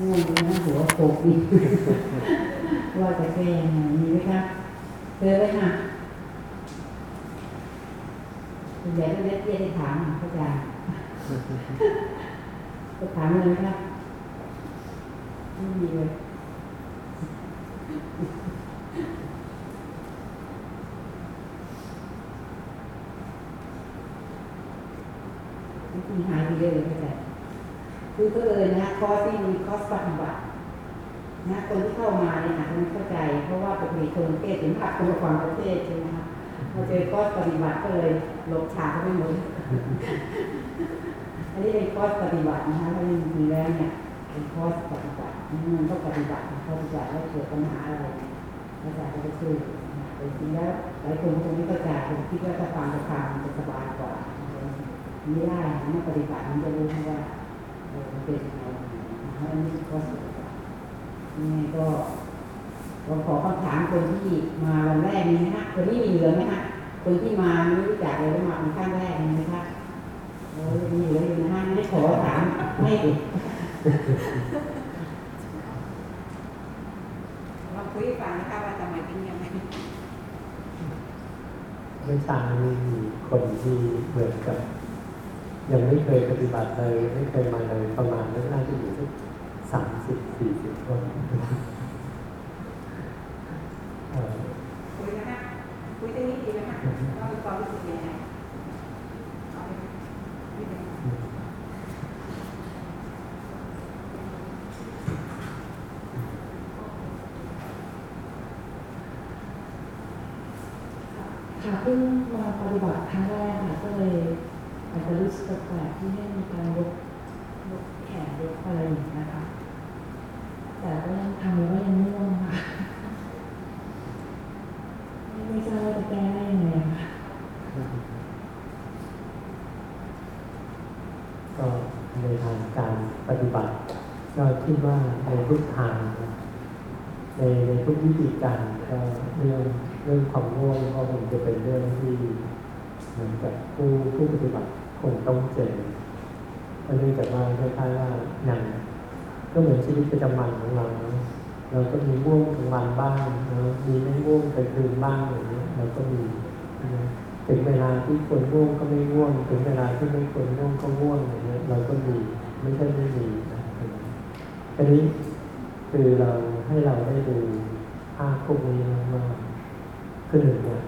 ง่วงนะหัวโขกอีกว่าจะแก้ยังไงมีไหมคะเจอเลยค่ะคุณใหญ่ก็เล็กเตี้ยได้ถามพระอาจารย์จะถามเลยไหมคะไม่มีเลยมีหายไปเยอะเลยพระอาจารย์ คือก็เลยนะคอร์สที่มีคอร์สปฏิบัตินะคนที่เข้ามาเนี่ยอาจจะไม่เข้าใจ เพราะว่าปกติคนประเทศถึงผัดคนละความประเทศใช่ไหมคะพอเจอคอร์สปฏิบัติก็เลยหลบฉากไปหมดอันนี้เป็นคอร์สปฏิบัตินะคะแล้วจริงๆแล้วเนี่ยเป็นคอร์สปฏิบัติมันต้องปฏิบัติปฏิบัติแล้วเกิดปัญหาอะไรอาจารย์ก็จะช่วยนะคะแต่จริงๆแล้วหลายคนคงไม่เข้าใจผมคิดว่าถ้าฟังจะฟังมันจะสบายกว่าไม่ได้นะปฏิบัติมันจะรู้ว่า เออมันเป็นยังไงนะคะอันนี้คอร์สปฏิบัติยังไงก็ผมขอคำถามคนที่มาวันแรกนี้นะฮะคนที่มีเหลือไหมฮะคนที่มาไม่รู้จักเลยแล้วมาเป็นขั้นแรกนี้ไหมคะโอ้ยมีเหลืออยู่นะฮะไม่ขอถามไม่ดิลองคุยให้ฟังนะคะว่าทำไมเป็นอยังไงเมื่อเช้านี้มีคนที่เหมือนกับ ยังไม่เคยปฏิบัติเลยไม่เคยมาเลยประมาณน่าจะอยู่สักสามสิบสี่สิบคนเอ่อคุยนะคะคุยได้นิดเดียวนะคะเรามีความรู้สึกยังไงเอาไปนิดเดียวค่ะเพิ่งมาปฏิบัติครั้งแรกค่ะก็เลย อาจจะรู้สึกแปลกที่ให้มีการยกยกแขนยกอะไรอย่างนี้นะคะ แต่ก็ยังทำแล้วก็ยังง่วงค่ะไม่ไม่ทราบว่าจะแก้ได้ยังไงค่ะก็ในทางการปฏิบัติก็คิดว่าในทุกทางในในทุกวิธีการก็เรื่องเรื่องความง่วงก็คงจะเป็นเรื่องที่ เหมือนกับผู้ผู้ปฏิบัติคงต้องเจอเนื่องจากว่าคล้ายๆว่าอย่างก็เหมือนชีวิตประจำวันของเราเนะเราก็มีง่วงกลางวันบ้างนะมีไม่ง่วงกลางคืนบ้างอย่างเงี้ยเราก็มีนะถึงเวลาที่ควรง่วงก็ไม่ง่วง ถึงเวลาที่ไม่ควรง่วงก็ง่วงอย่างเงี้ยเราก็มีไม่ใช่ไม่มีนะทีนี้คือเราให้เราได้ดูภาพพวกนี้ว่าคือหนึ่งเนี่ย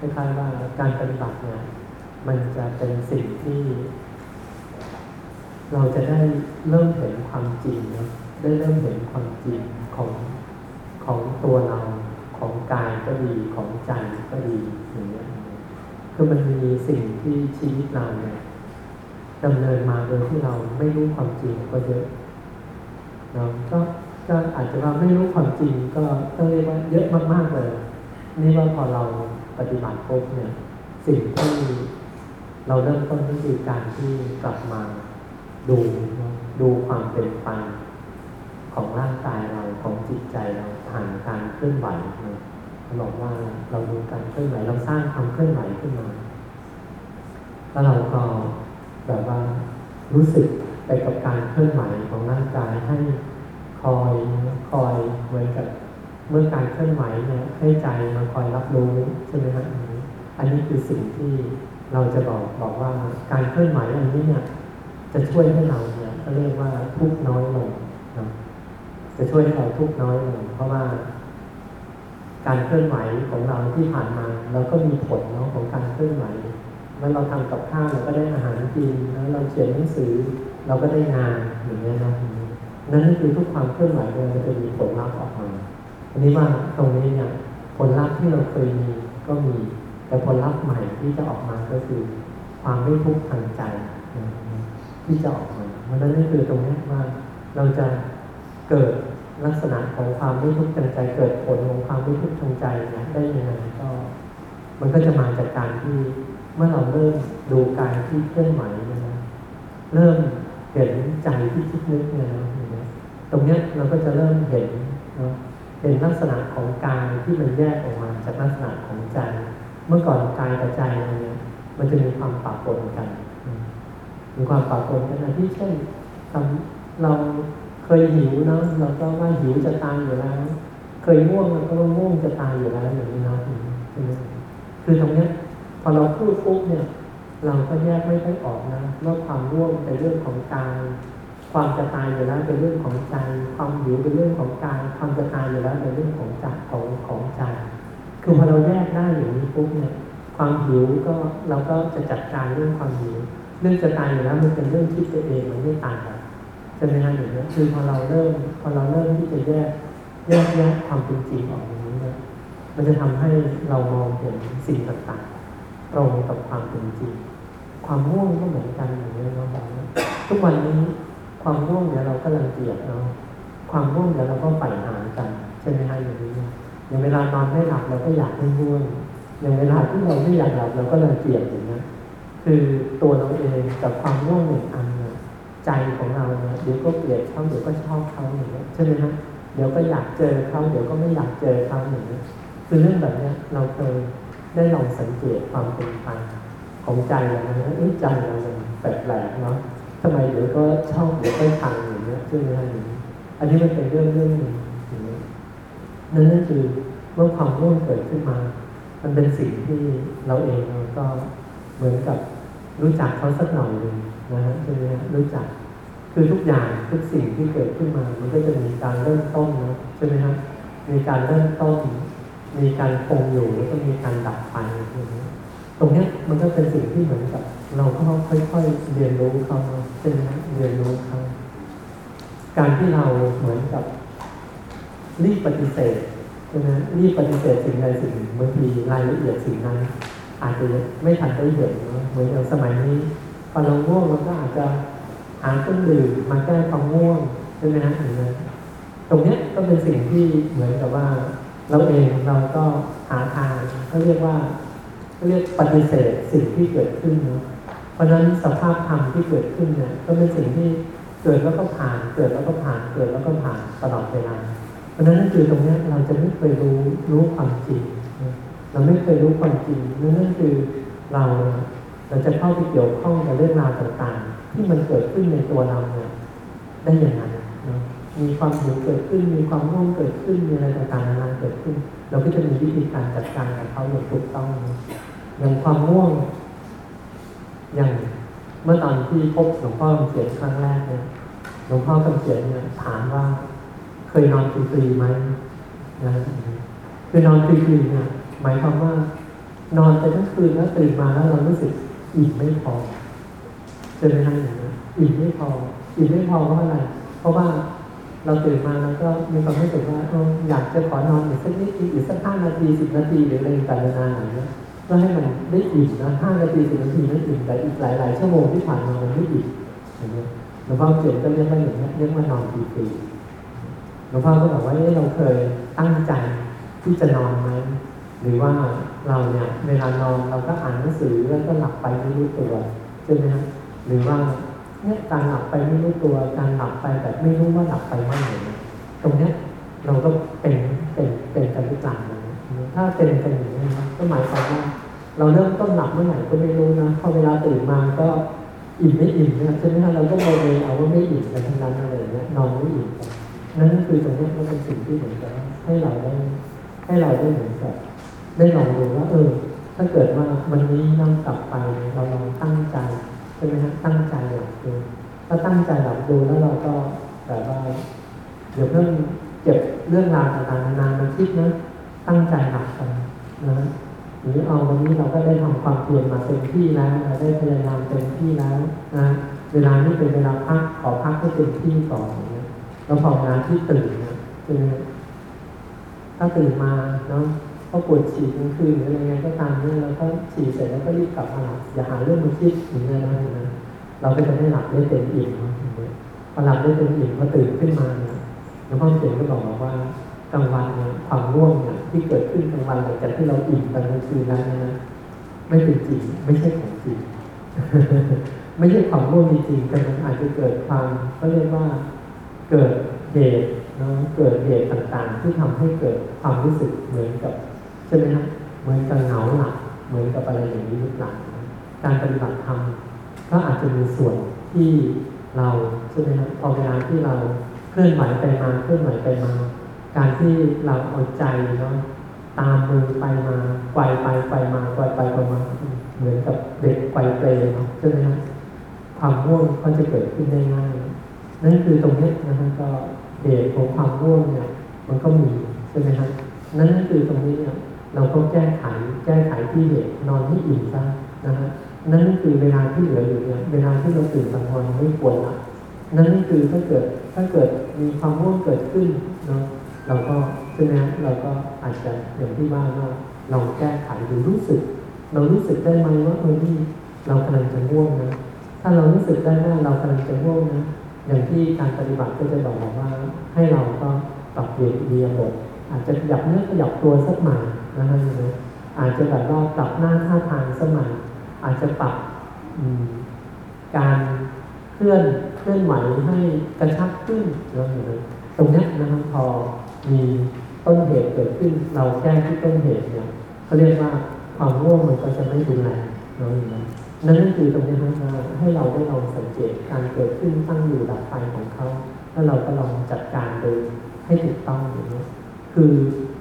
คล้ายๆว่าการปฏิบัติเนี่ยมันจะเป็นสิ่งที่ เราจะได้เริ่มเห็นความจริงนะได้เริ่มเห็นความจริงของของตัวเราของกายก็ดีของใจก็ดีอย่างเงี้ยคือมันมีสิ่งที่ชีวิตเราเนี่ยดำเนินมาโดยที่เราไม่รู้ความจริงก็เยอะเนาะก็ก็อาจจะว่าไม่รู้ความจริงก็ก็เรียกว่าเยอะมากๆเลย นี่ว่าพอเราปฏิบัติปุ๊บเนี่ยสิ่งที่เราเริ่มต้นก็คือการที่กลับมาดูดูความเป็นไปของร่างกายเราของจิตใจเราผ่านการเคลื่อนไหวนะเขาบอกว่าเราดูการเคลื่อนไหวเราสร้างความเคลื่อนไหวขึ้นมา แล้วเราก็แบบว่ารู้สึกไปกับการเคลื่อนไหวของร่างกายให้คอยคอยเหมือนกับ เมื่อการเคลื่อนไหวเนี่ยให้ใจมาคอยรับรู้ใช่ไหมครับอันนี้คือสิ่งที่เราจะบอกบอกว่าการเคลื่อนไหวอันนี้เนี่ยจะช่วยให้เราเนี่ยก็เรียกว่าทุกน้อยลงนะจะช่วยให้เราทุกน้อยลงเพราะว่า การเคลื่อนไหวของเราที่ผ่านมาเราก็มีผลเนาะของการเคลื่อนไหวเมื่อเราทำกับข้าวเราก็ได้อาหารกินแล้วเราเขียนหนังสือ เราก็ได้งานอย่างเงี้ยนะนั่นคือทุกความเคลื่อนไหวเนี่ยจะมีผลลัพธ์ออกมา อันนี้ว่าตรงนี้เนี่ยผลลัพธ์ที่เราเคยมีก็มี แต่ผลลัพธ์ใหม่ที่จะออกมาก็คือ ความไม่ทุกข์ทางใจที่จะออกมาเพราะฉะนั้นนี่คือตรงนี้ว่าเราจะเกิดลักษณะของความไม่ทุกข์ทางใจ เกิดผลของความไม่ทุกข์ทางใจเนี่ยได้ยังไงก็ มันก็จะมาจากการที่เมื่อเราเริ่มดูกายที่เคลื่อนไหวนะเริ่มเห็นใจที่คิดนึกเนี่ยนะอย่างเงี้ยตรงเนี้ยเราก็จะเริ่มเห็นเนาะ เห็นลักษณะของกายที่มันแยกออกมาจากลักษณะของใจ เมื่อก่อนกายกับใจเรเนี่ยมันจะมีความปะปนกัน มีความปะปนกันนะที่เช่นเราเคยหิวเนาะเราก็ว่าหิวจะตายอยู่แล้ว เคยง่วงเราก็ว่าง่วงจะตายอยู่แล้วอย่างนี้เนาะใช่ไหมคือตรงเนี้ยพอเราพูดปุ๊บเนี่ย เราก็แยกไม่ค่อยออกนะว่าความง่วงเป็นเรื่องของกาย ความจะตายอยู่แล้วเป็นเรื่องของใจ ความหิวเป็นเรื่องของกายความจะตายอยู่แล้วเป็นเรื่องของใจของของใจ คือพอเราแยกได้อย่างนี้ปุ๊บเนี่ย ความหิวก็เราก็จะจัดการเรื่องความหิว เรื่องจะตายอยู่แล้วมันเป็นเรื่องคิดไปเองมันไม่ต่างกันใช่ไหมฮะอย่างนี้คือพอเราเริ่มพอเราเริ่มที่จะแยกแยกแยกความเป็นจริงออกอย่างนี้เนี่ยมันจะทำให้เรามองเห็นสิ่งต่างๆตรงกับความเป็นจริง ความง่วงก็เหมือนกันอย่างนี้เนาะทุกวันนี้ ความง่วงเนี่ยเราก็รังเกียจเนาะความง่วงเนี่ยเราก็ใฝ่หากันใช่ไหมฮะอย่างนี้อย่างเวลานอนไม่หลับเราก็อยากให้ง่วงอย่างเวลาที่เราไม่อยากหลับเราก็รังเกียจอย่างนี้คือตัวเราเองกับความง่วงหนึ่งอันเนี่ยใจของเราเนี่ยเดี๋ยวก็เกลียดเขาเดี๋ยวก็ชอบเขาอย่างนี้ใช่ไหมฮะเดี๋ยวก็อยากเจอเขาเดี๋ยวก็ไม่อยากเจอเขาอย่างนี้คือเรื่องแบบเนี้ยเราเคยได้ลองสังเกตความเป็นไปของใจเรานะเอ้ยใจเรามันแปลกๆเนาะ ทำไมเดี๋ยวก็ชอบเดี๋ยวก็ชังอย่างเงี้ยใช่ไหมฮะอย่างนี้อันนี้มันเป็นเรื่องเรื่องหนึ่งอย่างนี้นั่นนั่นคือเมื่อความง่วงเกิดขึ้นมา มันเป็นสิ่งที่เราเองเราก็เหมือนกับรู้จักเขาสักหน่อยหนึ่งนะฮะใช่ไหมรู้จัก คือทุกอย่างทุกสิ่งที่เกิดขึ้นมา มันก็จะมีการเริ่มต้นนะใช่ไหมฮะมีการเริ่มต้น มีการคงอยู่แล้วก็มีการดับไปอย่างนี้ตรงเนี้ยมันก็เป็นสิ่งที่เหมือนกับ เราก็ค่อยๆเรียนรู้เขาใช่ไหมฮะเรียนรู้เขาการที่เราเหมือนกับรีบปฏิเสธใช่ไหมรีบปฏิเสธสิ่งใดสิ่งหนึ่งบางทีรายละเอียดสิ่งนั้น อาจจะไม่ทันได้เห็นเนะเหมือนอย่างสมัยนี้พอเราง่วงเราก็อาจจะหาเครื่องดื่มมาแก้ความง่วงใช่ไหมฮะอย่างนั้นตรงนี้ก็เป็นสิ่งที่เหมือนกับว่า เราเองเราก็หาทางเขาเรียกว่าเขาเรียกปฏิเสธสิ่งที่เกิดขึ้นเนาะ ราะฉะนั้นสภาพธรรมที่เกิดขึ้นเนี่ยก็เป็นสิ่งที่เกิดแล้วก็ผ่าน เกิดแล้วก็ผ่าน เกิดแล้วก็ผ่านตลอดเวลา เพราะฉะนั้นนั่นคือตรงนี้เราจะไม่เคยรู้รู้ความจริง เราไม่เคยรู้ความจริงนั่นนั่นคือเราเราจะเข้าไปเกี่ยวข้องกับเรื่องราวต่างๆ ที่มันเกิดขึ้นในตัวเราเนี่ยได้อย่างไรมีความหิวเกิดขึ้น มีความง่วงเกิดขึ้น มีอะไรต่างๆนานาเกิดขึ้น เราก็จะมีวิธีการจัดการกับเขาอย่างถูกต้องอย่างความง่วง อย่างเมื่อตอนที่พบหลวงพ่อคำเขียนครั้งแรกเนี่ยหลวงพ่อคำเขียนเนี่ยถามว่า เคยนอนฟรีๆไหมนะคือนอนฟรีๆเนี่ยหมายความว่านอนไปทั้งคืนแล้วตื่นมาแล้วเรารู้สึกอิ่มไม่พอเจอไหมฮะอย่างนี้อิ่มไม่พออิ่มไม่พอเพราะอะไร เพราะว่าเราตื่นมาแล้วก็มีความรู้สึกว่าอยากจะขอนอนอีกสักนิดอีกสักห้านาทีสิบนาทีหรืออะไรต่างๆนา นาเนี่ยเพื่อให้มันได้อิ่มนะห้านาทีสิบนาทีนั้นอิ่มแต่อีกหลายๆชั่วโมงที่ผ่านมามันไม่อิ่มอย่างเงี้ยหลวงพ่อเขียนก็เรียกว่าอย่างเงี้ยเรียกว่านอนฟรีหลวงพ่อก็บอกว่าเราเคยตั้งใจที่จะนอนไหมหรือว่าเราเนี่ยเวลานอนเราก็อ่านหนังสือแล้วก็หลับไปไม่รู้ตัวใช่ไหมครับหรือว่าเนี่ยการหลับไปไม่รู้ตัว การหลับไปแบบไม่รู้ว่าหลับไปเมื่อไหร่ตรงเนี้ยเราก็เป็นเป็นเป็นกันหรือเปล่านะถ้าเป็นกันอย่างนี้นะก็หมายความว่า เราเริ่มต้นหลับเมื่อไหร่ก็ไม่รู้นะพอเวลาตื่นมาก็อิ่มไม่อิ่มนี่ยใช่ไหมครับเราก็โมเมเอาว่าไม่อิ่มกันทั้งนั้นอะไรเงี้ยนอนไม่อิ่มกันนั่นคือตรงนี้มันเป็นสิ่งที่เหมือนกับให้เราได้ให้เราได้เหมือนกับได้ลองดูว่า เออ ถ้าเกิดว่าวันนี้นั่งกลับไปเราลองตั้งใจใช่ไหมฮะตั้งใจหลับดูถ้าตั้งใจหลับดูแล้วเราก็แบบว่าเดี๋ยวเพิ่งเก็บเรื่องราวต่างๆนานามาคิดนะตั้งใจหลับกันนะ หรือเอาวันนี้เราก็ได้ทำความเพียรมาเต็มที่แล้วเราได้พยายามเต็มที่แล้วนะเวลานี้เป็นเวลาพักขอพักให้เต็มที่ก่อนนะแล้วพองานที่ตื่นนะคือถ้าตื่นมาเนาะก็ปวดฉี่กลางคืนหรืออะไรเงี้ยก็ตามเนี่ยเราก็ฉี่เสร็จแล้วก็รีบกลับมาหลับอย่าหาเรื่องมาคิดถึงอะไรนะเราก็จะได้หลับได้เต็มอิ่มเนาะพอหลับได้เต็มอิ่มพอตื่นขึ้นมาเนี่ยหลวงพ่อเขียนก็บอกว่า กลางวันความง่วงเนี่ยที่เกิดขึ้นกลางวันหลังจากที่เราอิ่มตอนกลางคืนนั้นนะไม่เป็นจริงไม่ใช่ของจริงไม่ใช่ความง่วงจริงแต่มันอาจจะเกิดความก็เรียกว่าเกิดเหตุเนาะเกิดเหตุต่างๆ ที่ทำให้เกิดความรู้สึกเหมือนกับใช่ไหมครับเหมือนกับเหงาหลับเหมือนกับอะไรอย่างนี้หรือเปล่าการปฏิบัติธรรมก็อาจจะมีส่วนที่เราใช่ไหมครับพอเวลาที่เราเคลื่อนไหวไปมาเคลื่อนไหวไปมา การที่เราเอาใจเนาะตามมือไปมาไกวไปไกวมาไกวไปไกวมาเหมือนกับเด็กไกวเปลเนาะใช่ไหมครับความง่วงก็จะเกิดขึ้นได้ง่ายนั่นคือตรงนี้นะครับก็เหตุของความง่วงเนี่ย มันก็มีใช่ไหมครับนั่นคือตรงนี้เนี่ยเราก็แก้ไขแก้ไขที่เหตุนอนให้อิ่มซะนะฮะนั่นคือเวลาที่เหลืออยู่เนี่ยเวลาที่เราตื่นกลางวันไม่ควรละนั่นคือถ้าเกิดถ้าเกิดมีความง่วงเกิดขึ้นเนาะ เราก็ใช่ไหมเราก็อาจจะอย่างที่ว่าว่าเราแก้ไขหรือรู้สึก เรารู้สึกได้ไหมว่าเออนี่เรากำลังจะง่วงนะ ถ้าเรารู้สึกได้ว่าเรากำลังจะง่วงนะ อย่างที่การปฏิบัติก็จะบอกว่า ให้เราก็ปรับเปลี่ยนอิริยบอาจจะขยับเนื้อขยับตัวสักหน่อยนะฮะนะอาจจะแบบว่าปรับหน้าท่าทางสักหน่อยอาจจะปรับการเคลื่อนเคลื่อนไหวให้กระชับขึ้นนะฮะตรงนี้นะครับพอ มีต้นเหตุเกิดขึ้นเราแก้ที่ต้นเหตุเนี่ยเขาเรียกว่าความง่วงมันก็จะไม่รุนแรงนะฮะนั่นก็คือตรงนี้นะให้เราได้ลองสังเกตการเกิดขึ้นตั้งอยู่ดับไปของเขาแล้วเราก็ลองจัดการโดยให้ถูกต้องอย่างนี้คือ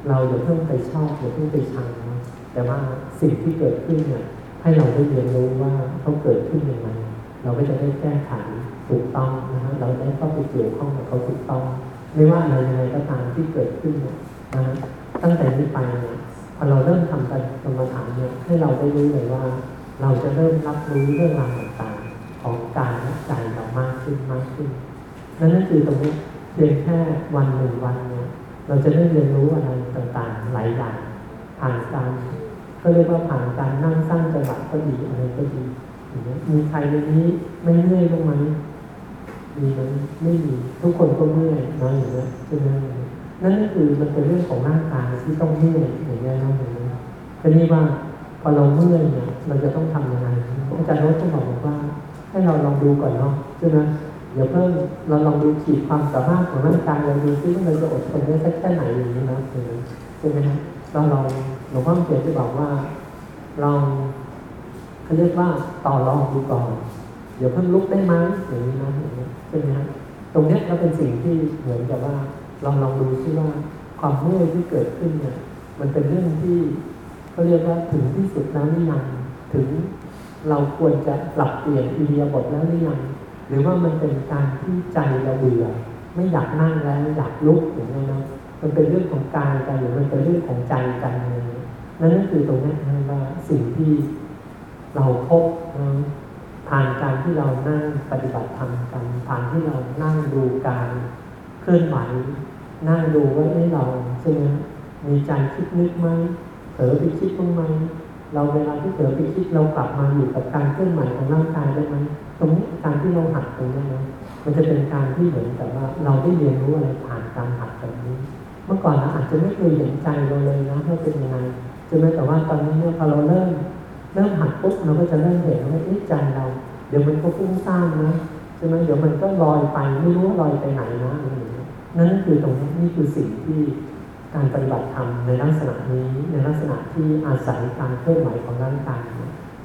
เราอย่าเพิ่งไปชอบอย่าเพิ่งไปชังนะแต่ว่าสิ่งที่เกิดขึ้นเนี่ยให้เราได้เรียนรู้ว่าเขาเกิดขึ้นยังไงเราก็จะได้แก้ไขถูกต้องนะฮะเราได้เข้าไปเกี่ยวข้องกับเขาถูกต้อง ไม่ว่าอะไรยังไงก็ตามที่เกิดขึ้นนะตั้งแต่นี้ไปเนี่ยพอเราเริ่มทำการกรรมฐานเนี่ยให้เราได้รู้เลยว่า เราจะเริ่มรับรู้เรื่องราวต่างๆของกายและใจเรามากขึ้นมากขึ้นนั่นก็คือตรงนี้เพียงแค่วันหนึ่งวันเนี่ยเราจะได้เรียนรู้อะไรต่างๆหลายอย่างผ่านการก็เรียกว่าผ่านการนั่งสร้างจังหวะก็ดีอะไรก็ดีอย่างเงี้ยมีใครในนี้ไม่เมื่อยบ้างไหม มีไหมไม่มีทุกคนก็เมื่อยนะอย่างเงี้ยใช่ไหมนั่นก็คือมันเป็นเรื่องของร่างกายที่ต้องเมื่อยอย่างเงี้ยนะอย่างเงี้ยทีนี้ว่าพอเราเมื่อยเนี่ยเราจะต้องทำยังไงอาจารย์โน้ตก็บอกว่า ให้เราลองดูก่อนเนาะใช่ไหมเดี๋ยวเพิ่มเราลองดูขีดความสามารถของร่างกายเราดูซิว่าเราจะอดทนได้สักแค่ไหนอย่างนี้นะใช่ไหมครับเราลองหลวงพ่อเขียนจะบอกว่าลองเขาเรียกว่าต่อรองดูก่อน เดี๋ยวเพิ่งลุกได้ไหมอย่างนี้นะอย่างนี้ใช่ไหมครับตรงนี้ยเราเป็นสิ่งที่เหมือนกับว่าลองลองดูซิว่าความเมื่อยที่เกิดขึ้นเนี่ย มันเป็นเรื่องที่เขาเรียกว่าถึงที่สุดแล้วหรือยังถึงเราควรจะปรับเปลี่ยนอิริยาบถแล้วหรือยังหรือว่ามันเป็นการที่ใจเราเบื่อไม่อยากนั่งแล้วอยากลุกอย่างนี้นะมันเป็นเรื่องของกายกันหรือมันเป็นเรื่องของใจกันอะไรอย่นนั่นก็คือตรงนี้นะว่าสิ่งที่เราพบนะ ผ่านการที่เรานั่งปฏิบัติธรรมกันผ่านที่เรานั่งดูการเคลื่อนไหวนั่งดูว่าเอ้เราใช่ไหมมีใจคิดนึกไหมเผลอไปคิดบ้างไหมเราเวลาที่เผลอไปคิดเรากลับมาอยู่กับการเคลื่อนไหวของร่างกายได้ไหมตรงนี้การที่เราหัดตรงนี้นะมันจะเป็นการที่เหมือนกับว่าเราได้เรียนรู้อะไรผ่านการหัดแบบนี้ เมื่อก่อนเราอาจจะไม่เคยเห็นใจเราเลยนะว่าเป็นยังไงใช่ไหมแต่ว่าตอนนี้เนี่ยพอเราเริ่ม เริ่มหัดปุ๊บเราก็จะเริ่มเห็นว่าอใจเรา เดี๋ยวมันก็ฟุ้งซ่านนะใช่ไหมเดี๋ยวมันก็ลอยไปไม่รู้ว่าลอยไปไหนนะอะไรอย่างเงี้ยนั่นคือตรงนี้นี่คือสิ่งที่การปฏิบัติธรรมในลักษณะนี้ในลักษณะที่อาศัยการเคลื่อนไหวของร่างกาย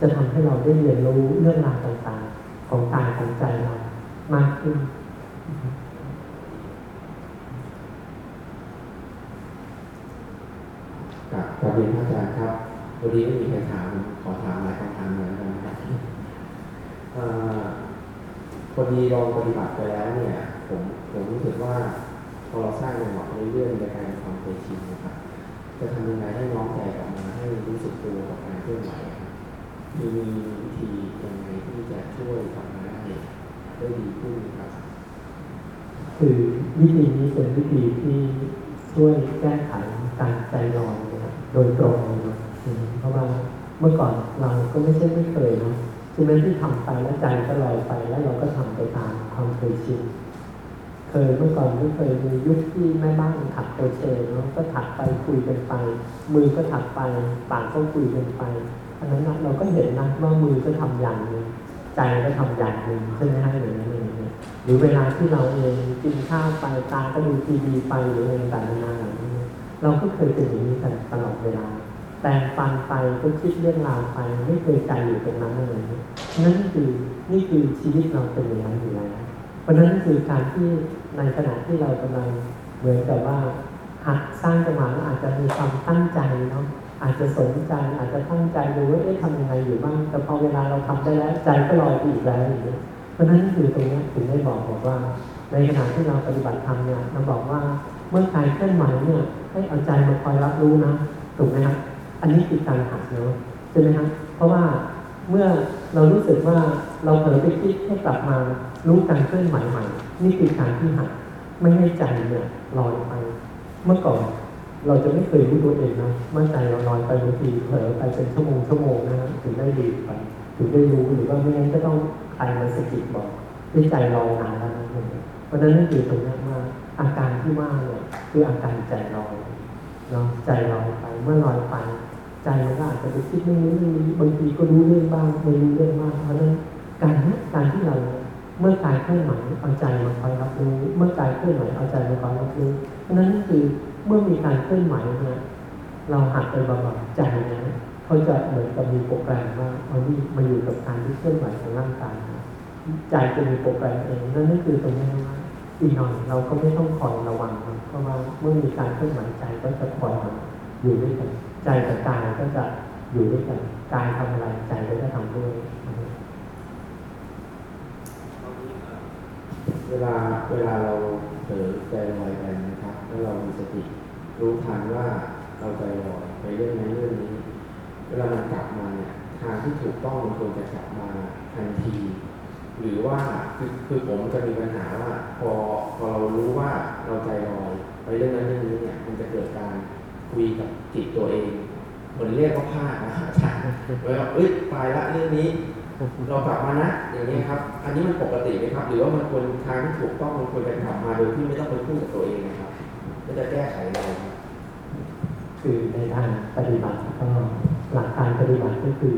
จะทำให้เราได้เรียนรู้เรื่องราวต่างๆ ของกายของใจเรามากขึ้นกับกราบเรียนอาจารย์ครับ วันนี้ไม่มีใครถามขอถามหลายคำถามเหมือนกันนะครับพอดีลองปฏิบัติไปแล้วเนี่ย ผมผมรู้สึกว่าพอเราสร้างจังหวะเรื่อยๆในการความเคยชินนะครับจะทำยังไงให้น้องใจกลับมาให้รู้สึกตัวกับการเคลื่อนไหวครับมีวิธียังไงที่จะช่วยกลับมาได้ได้ดีขึ้นครับ คือวิธีนี้เป็นวิธีที่ช่วยแก้ไขการใจลอยนะครับโดยตรง ราะว่าเมื่อก่อนเราก็ไม่ใช่ไม่เคยนะใช่ไหมที่ทำไปแล้วใจก็ลอยไปแล้วเราก็ทำไปตามความเคยชินเคยเมื่อก่อนก็เคยมียุคที่แม่บ้านถักโครเชต์เนาะก็ถักไปคุยกันไป มือก็ถักไปปากก็คุยกันไปอันนั้นนะเราก็เห็นนะว่ามือก็ทำอย่างหนึ่งใจก็ทำอย่างหนึ่งใช่ไหมฮะอย่างนั้นเองหรือเวลาที่เราเองกินข้าวไปตาก็ดูทีวีไปหรืออะไรต่างๆนานาเหล่านี้เราก็เคยเป็นอย่างนี้ตลอดเวลา แต่ฟังไปก็คิดเรื่องราวไป ไม่เคยใจอยู่ตรงนั้นเลยนั่นคือนี่คือชีวิตเราเป็นอย่างนั้นอยู่แล้ว เพราะนั้นคือการที่ในขณะที่เรากำลังเหมือนกับว่าหัดสร้างจังหวะอาจจะมีความตั้งใจเนาะอาจจะสนใจอาจจะตั้งใจดูว่าเอ๊ะทำยังไงอยู่บ้างแต่พอเวลาเราทำได้แล้วใจก็ลอยไปอีกแล้วอย่างเงี้เพราะนั้นคือตรงนี้ถึงได้บอกบอกว่า ในขณะที่เราปฏิบัติธรรมเนี่ยเราบอกว่าเมื่อกายเคลื่อนไหวเนี่ยให้เอาใจมาคอยรับรู้นะถูกไหมครับ อันนี้คือการหัดเนาะใช่ไหมครับเพราะว่าเมื่อเรารู้สึกว่าเราเผลอไปคิดให้กลับมารู้การเคลื่อนไหวใหม่นี่คือการที่หัดไม่ให้ใจเนี่ยลอยไป เมื่อก่อนเราจะไม่เคยรู้ตัวเองนะเมื่อใจเราลอยไปบางทีเผลอไปเป็นชั่วโมงชั่วโมงนะถึงได้ดีไปถึงได้รู้หรือว่าไม่งั้นก็ต้องใครมาสกิดบอกที่ใจลอยนานแล้วนะเพราะฉะนั้นนั่นคือตรงนี้ว่าอาการที่ว่าเนี่ยคืออาการใจลอยเนาะใจลอยไปเมื่อลอยไป ใจมันก็อาจจะไปคิดเรื่องนี้เรื่องนี้บางทีก็รู้เรื่องบ้างไม่รู้เรื่องบ้างเพราะนั้นการนี้การที่เราเมื่อกายเคลื่อนไหวเอาใจมาคอยรับรู้เมื่อกายเคลื่อนไหวเอาใจมาคอยรับรู้เพราะฉะนั้นนั่นคือเมื่อมีการเคลื่อนไหวเนี่ยเราหัดไปบำบัดใจเนี่ยเขาจะเหมือนกับมีโปรแกรมว่าเอานี่มาอยู่กับการที่เคลื่อนไหวของร่างกายใจจะมีโปรแกรมเองนั่นนั่นคือตรงนี้ว่าอีกหน่อยเราก็ไม่ต้องคอยระวังเพราะว่าเมื่อมีการเคลื่อนไหวใจก็จะคอยอยู่ด้วยกัน ใจกับกายก็จะอยู่ด้วยกันกายทำอะไรใจก็จะทำด้วยเวลาเวลาเราเผลอใจลอยไปนะครับแล้วเรามีสติรู้ทันว่าเราใจลอยไปเรื่องนั้นเรื่องนี้ เวลามันกลับมาเนี่ยทางที่ถูกต้องมันควรจะกลับมาทันที หรือว่าคือคือผมจะมีปัญหาว่าพอพอเรารู้ว่าเราใจลอยไปเรื่องนั้นเรื่องนี้เนี่ยมันจะเกิด คุยกับจิตตัวเองเหมือนเรียกว่าพลานะอาจารย์เวลาเอ้ยตายละเรื่องนี้ เรากลับมานะอย่างนี้ครับ อันนี้มันปกติไหมครับ หรือว่ามันควรทางที่ถูกต้องมันควรจะกลับมาโดยที่ไม่ต้องไปพูดกับตัวเองนะครับแล้วจะแก้ไขอะไรครับคือในทางปฏิบัติก็หลักการปฏิบัติก็คือ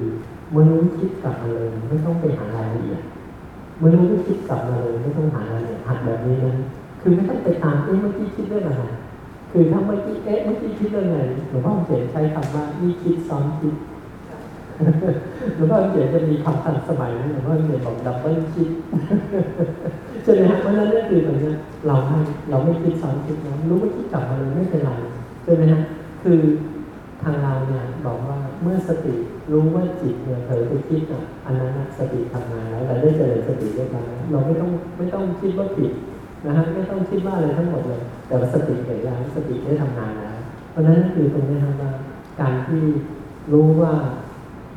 เมื่อรู้คิดกลับมาเลยไม่ต้องไปหารายละเอียดเมื่อรู้คิดกลับมาเลยไม่ต้องหารายละเอียดหัดแบบนี้นะคือไม่ต้องไปตามเอ๊ะเมื่อกี้คิดเรื่องอะไร คือถ้าเมื่อกี้เอ๊ะเมื่อกี้คิดเรื่องอะไรหลวงพ่อเขียนใช้คำว่านี่คิดซ้อนคิดหลวงพ่อเขียนจะมีคำทันสมัยนะหลวงพ่อเขียนบอกดับเบิลคิดใช่ไหมฮะเพราะฉะนั้นนั่นคือตรงนี้เราไม่เราไม่คิดซ้อนคิดนะรู้ว่าคิดกลับมาเลยไม่เป็นไรใช่ไหมฮะคือทางเราเนี่ยบอกว่าเมื่อสติรู้ว่าจิตเนี่ยเผลอไปคิดอะอันนั้นสติทำงานแล้วเราได้เจริญสติเรียบร้อยแล้วเราไม่ต้องไม่ต้องคิดว่าผิด นะฮะไม่ต้องคิดว่าอะไรทั้งหมดเลย แต่ว่าสติเกิดแล้วสติได้ทำงานแล้ว เพราะฉะนั้นนั่นคือตรงนี้ครับว่าการที่รู้ว่า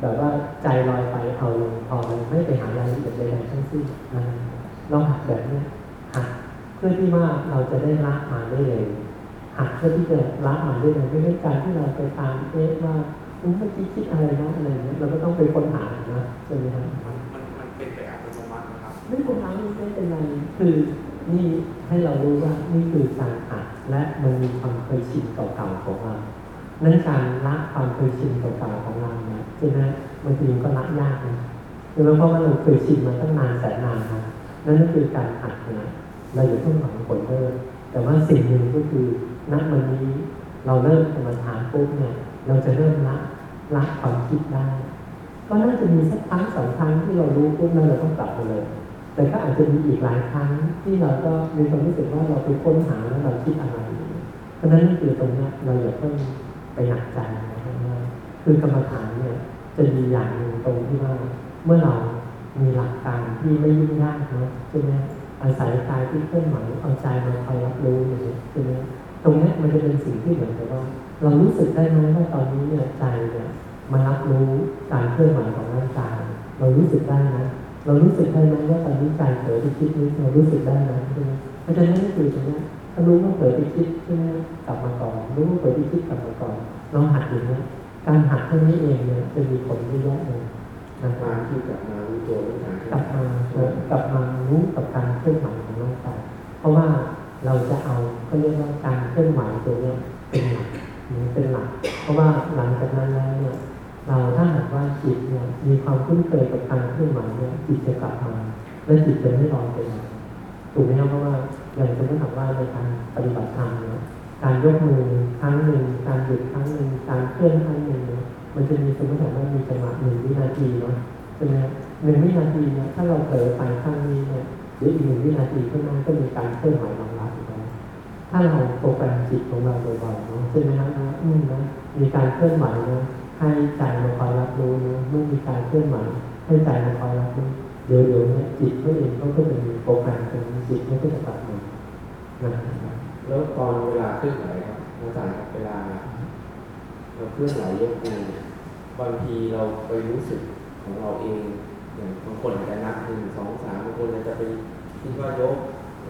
แบบว่าใจลอยไปเอาลงพอมันไม่ไปหารายละเอียดใดๆทั้งสิ้นนะเราหัดแบบเนี้ยหัดเพื่อที่ว่าเราจะได้ละมันได้เร็วหัดเพื่อที่จะละมันได้เร็วไม่ใช่การที่เราไปตามเอ๊ะว่าอุ๊ยเมื่อกี้คิดอะไรนะอะไรเงี้ยเราก็ต้องไปค้นหานะใช่ไหมครับมันมันมันเป็นไปอัตโนมัตินะครับไม่เป็นไรไม่เป็นไรคือ นี่ให้เรารู้ว่านี่คือการหัดและมันมีความเคยชินเก่าๆของเรานั้นการละความเคยชินเก่าๆของเราเนี่ยใช่ไหมบางทีมันก็ละยากนะคือเพราะว่าเราเคยชินมาตั้งนานแสนนานนะนั่นก็คือการหัดนะเราอย่าเพิ่งหวังผลเพิ่มแต่ว่าสิ่งหนึ่งก็คือณวันนี้เราเริ่มกรรมฐานปุ๊บเนี่ย เราจะเริ่มละละความคิดได้ ก็น่าจะมีสักครั้งสองครั้งที่เรารู้ปุ๊บแล้วเราต้องกลับมาเลย แต่ก็อาจจะมีอีกหลายครั้งที่เราก็มีความรู้สึกว่าเราไปค้นหาแล้วเราคิดอะไร เพราะฉะนั้นคือตรงนี้เราอย่าเพิ่งไปหนักใจนะครับว่าคือกรรมฐานเนี่ยจะมีอย่างหนึ่งตรงที่ว่าเมื่อเรามีหลักการที่ไม่ยุ่งยากนะใช่ไหมอาศัยกายที่เคลื่อนไหวเอาใจมาคอยรับรู้อย่างนี้ใช่ไหมตรงนี้มันจะเป็นสิ่งที่เหมือนกับว่า เรารู้สึกได้ไหมว่าตอนนี้เนี่ยใจเนี่ยมารับรู้การเคลื่อนไหวของร่างกายเรารู้สึกได้นะ เรารู้สึกได้ไหมว่าตอนนี้ใจเผลอไปคิดนี้เรารู้สึกได้ไหมใช่ไหมเพราะฉะนั้นนี่คือตรงนี้ถ้ารู้ว่าเผลอไปคิดใช่ไหมกลับมาก่อนรู้ว่าเผลอไปคิดกลับมาก่อนลองหัดอย่างนี้การหัดเท่านี้เองเนี่ยจะมีผลเยอะเลยนะครับที่กลับมารู้ตัวเรื่อการเคลื่กอลันบมากลับมารู้กับการเคลื่อนไหวของร่างกายเพราะว่าเราจะเอาเขาเรียกว่าการเคลื่อนไหวตัวเนี้ยเป็นหลักเป็นหลัก เพราะว่าหลังจากนั้นแล้วเนี่ย ถ้าหากว่าจิตเนี่ยมีความคุ้นเคยกับการเคลื่อนไหวเนี่ยจิตจะกลับมาและจิตจะไม่ลอยไปไหนถูกไหมครับเพราะว่าอย่างสมมติถามว่าในการปฏิบัติธรรมเนี่ยการยกมือครั้งหนึ่งการหยุดครั้งหนึ่งการเคลื่อนครั้งหนึ่งเนี่ยมันจะมีสมมติถามว่ามีจังหวะหนึ่งวินาทีเนาะใช่ไหมหนึ่งวินาทีเนี่ยถ้าเราเผลอไปครั้งนี้เนี่ยเดี๋ยวอีกหนึ่งวินาทีข้างหน้าก็มีการเคลื่อนไหวของเราถ้าเราโปรแกรมจิตของเราบ่อยๆเนาะใช่ไหมฮะนะอืมนะมีการเคลื่อนไหวนะ ให้ใจมาคอยรับรู้นะเมื่อมีการเคลื่อนไหวให้ใจมาคอยรับรู้เดี๋ยวเดี๋ยวเนี่ยจิตก็เองก็จะมีโปรแกรมตรงนี้จิตก็จะกลับมานะครับแล้วตอนเวลาเคลื่อนไหวครับอาจารย์ครับเวลาเราเคลื่อนไหวยกมือเนี่ยบางทีเราไปรู้สึกของเราเองอย่างบางคนอาจจะนับหนึ่งสองสามบางคนอาจจะไปคิดว่ายก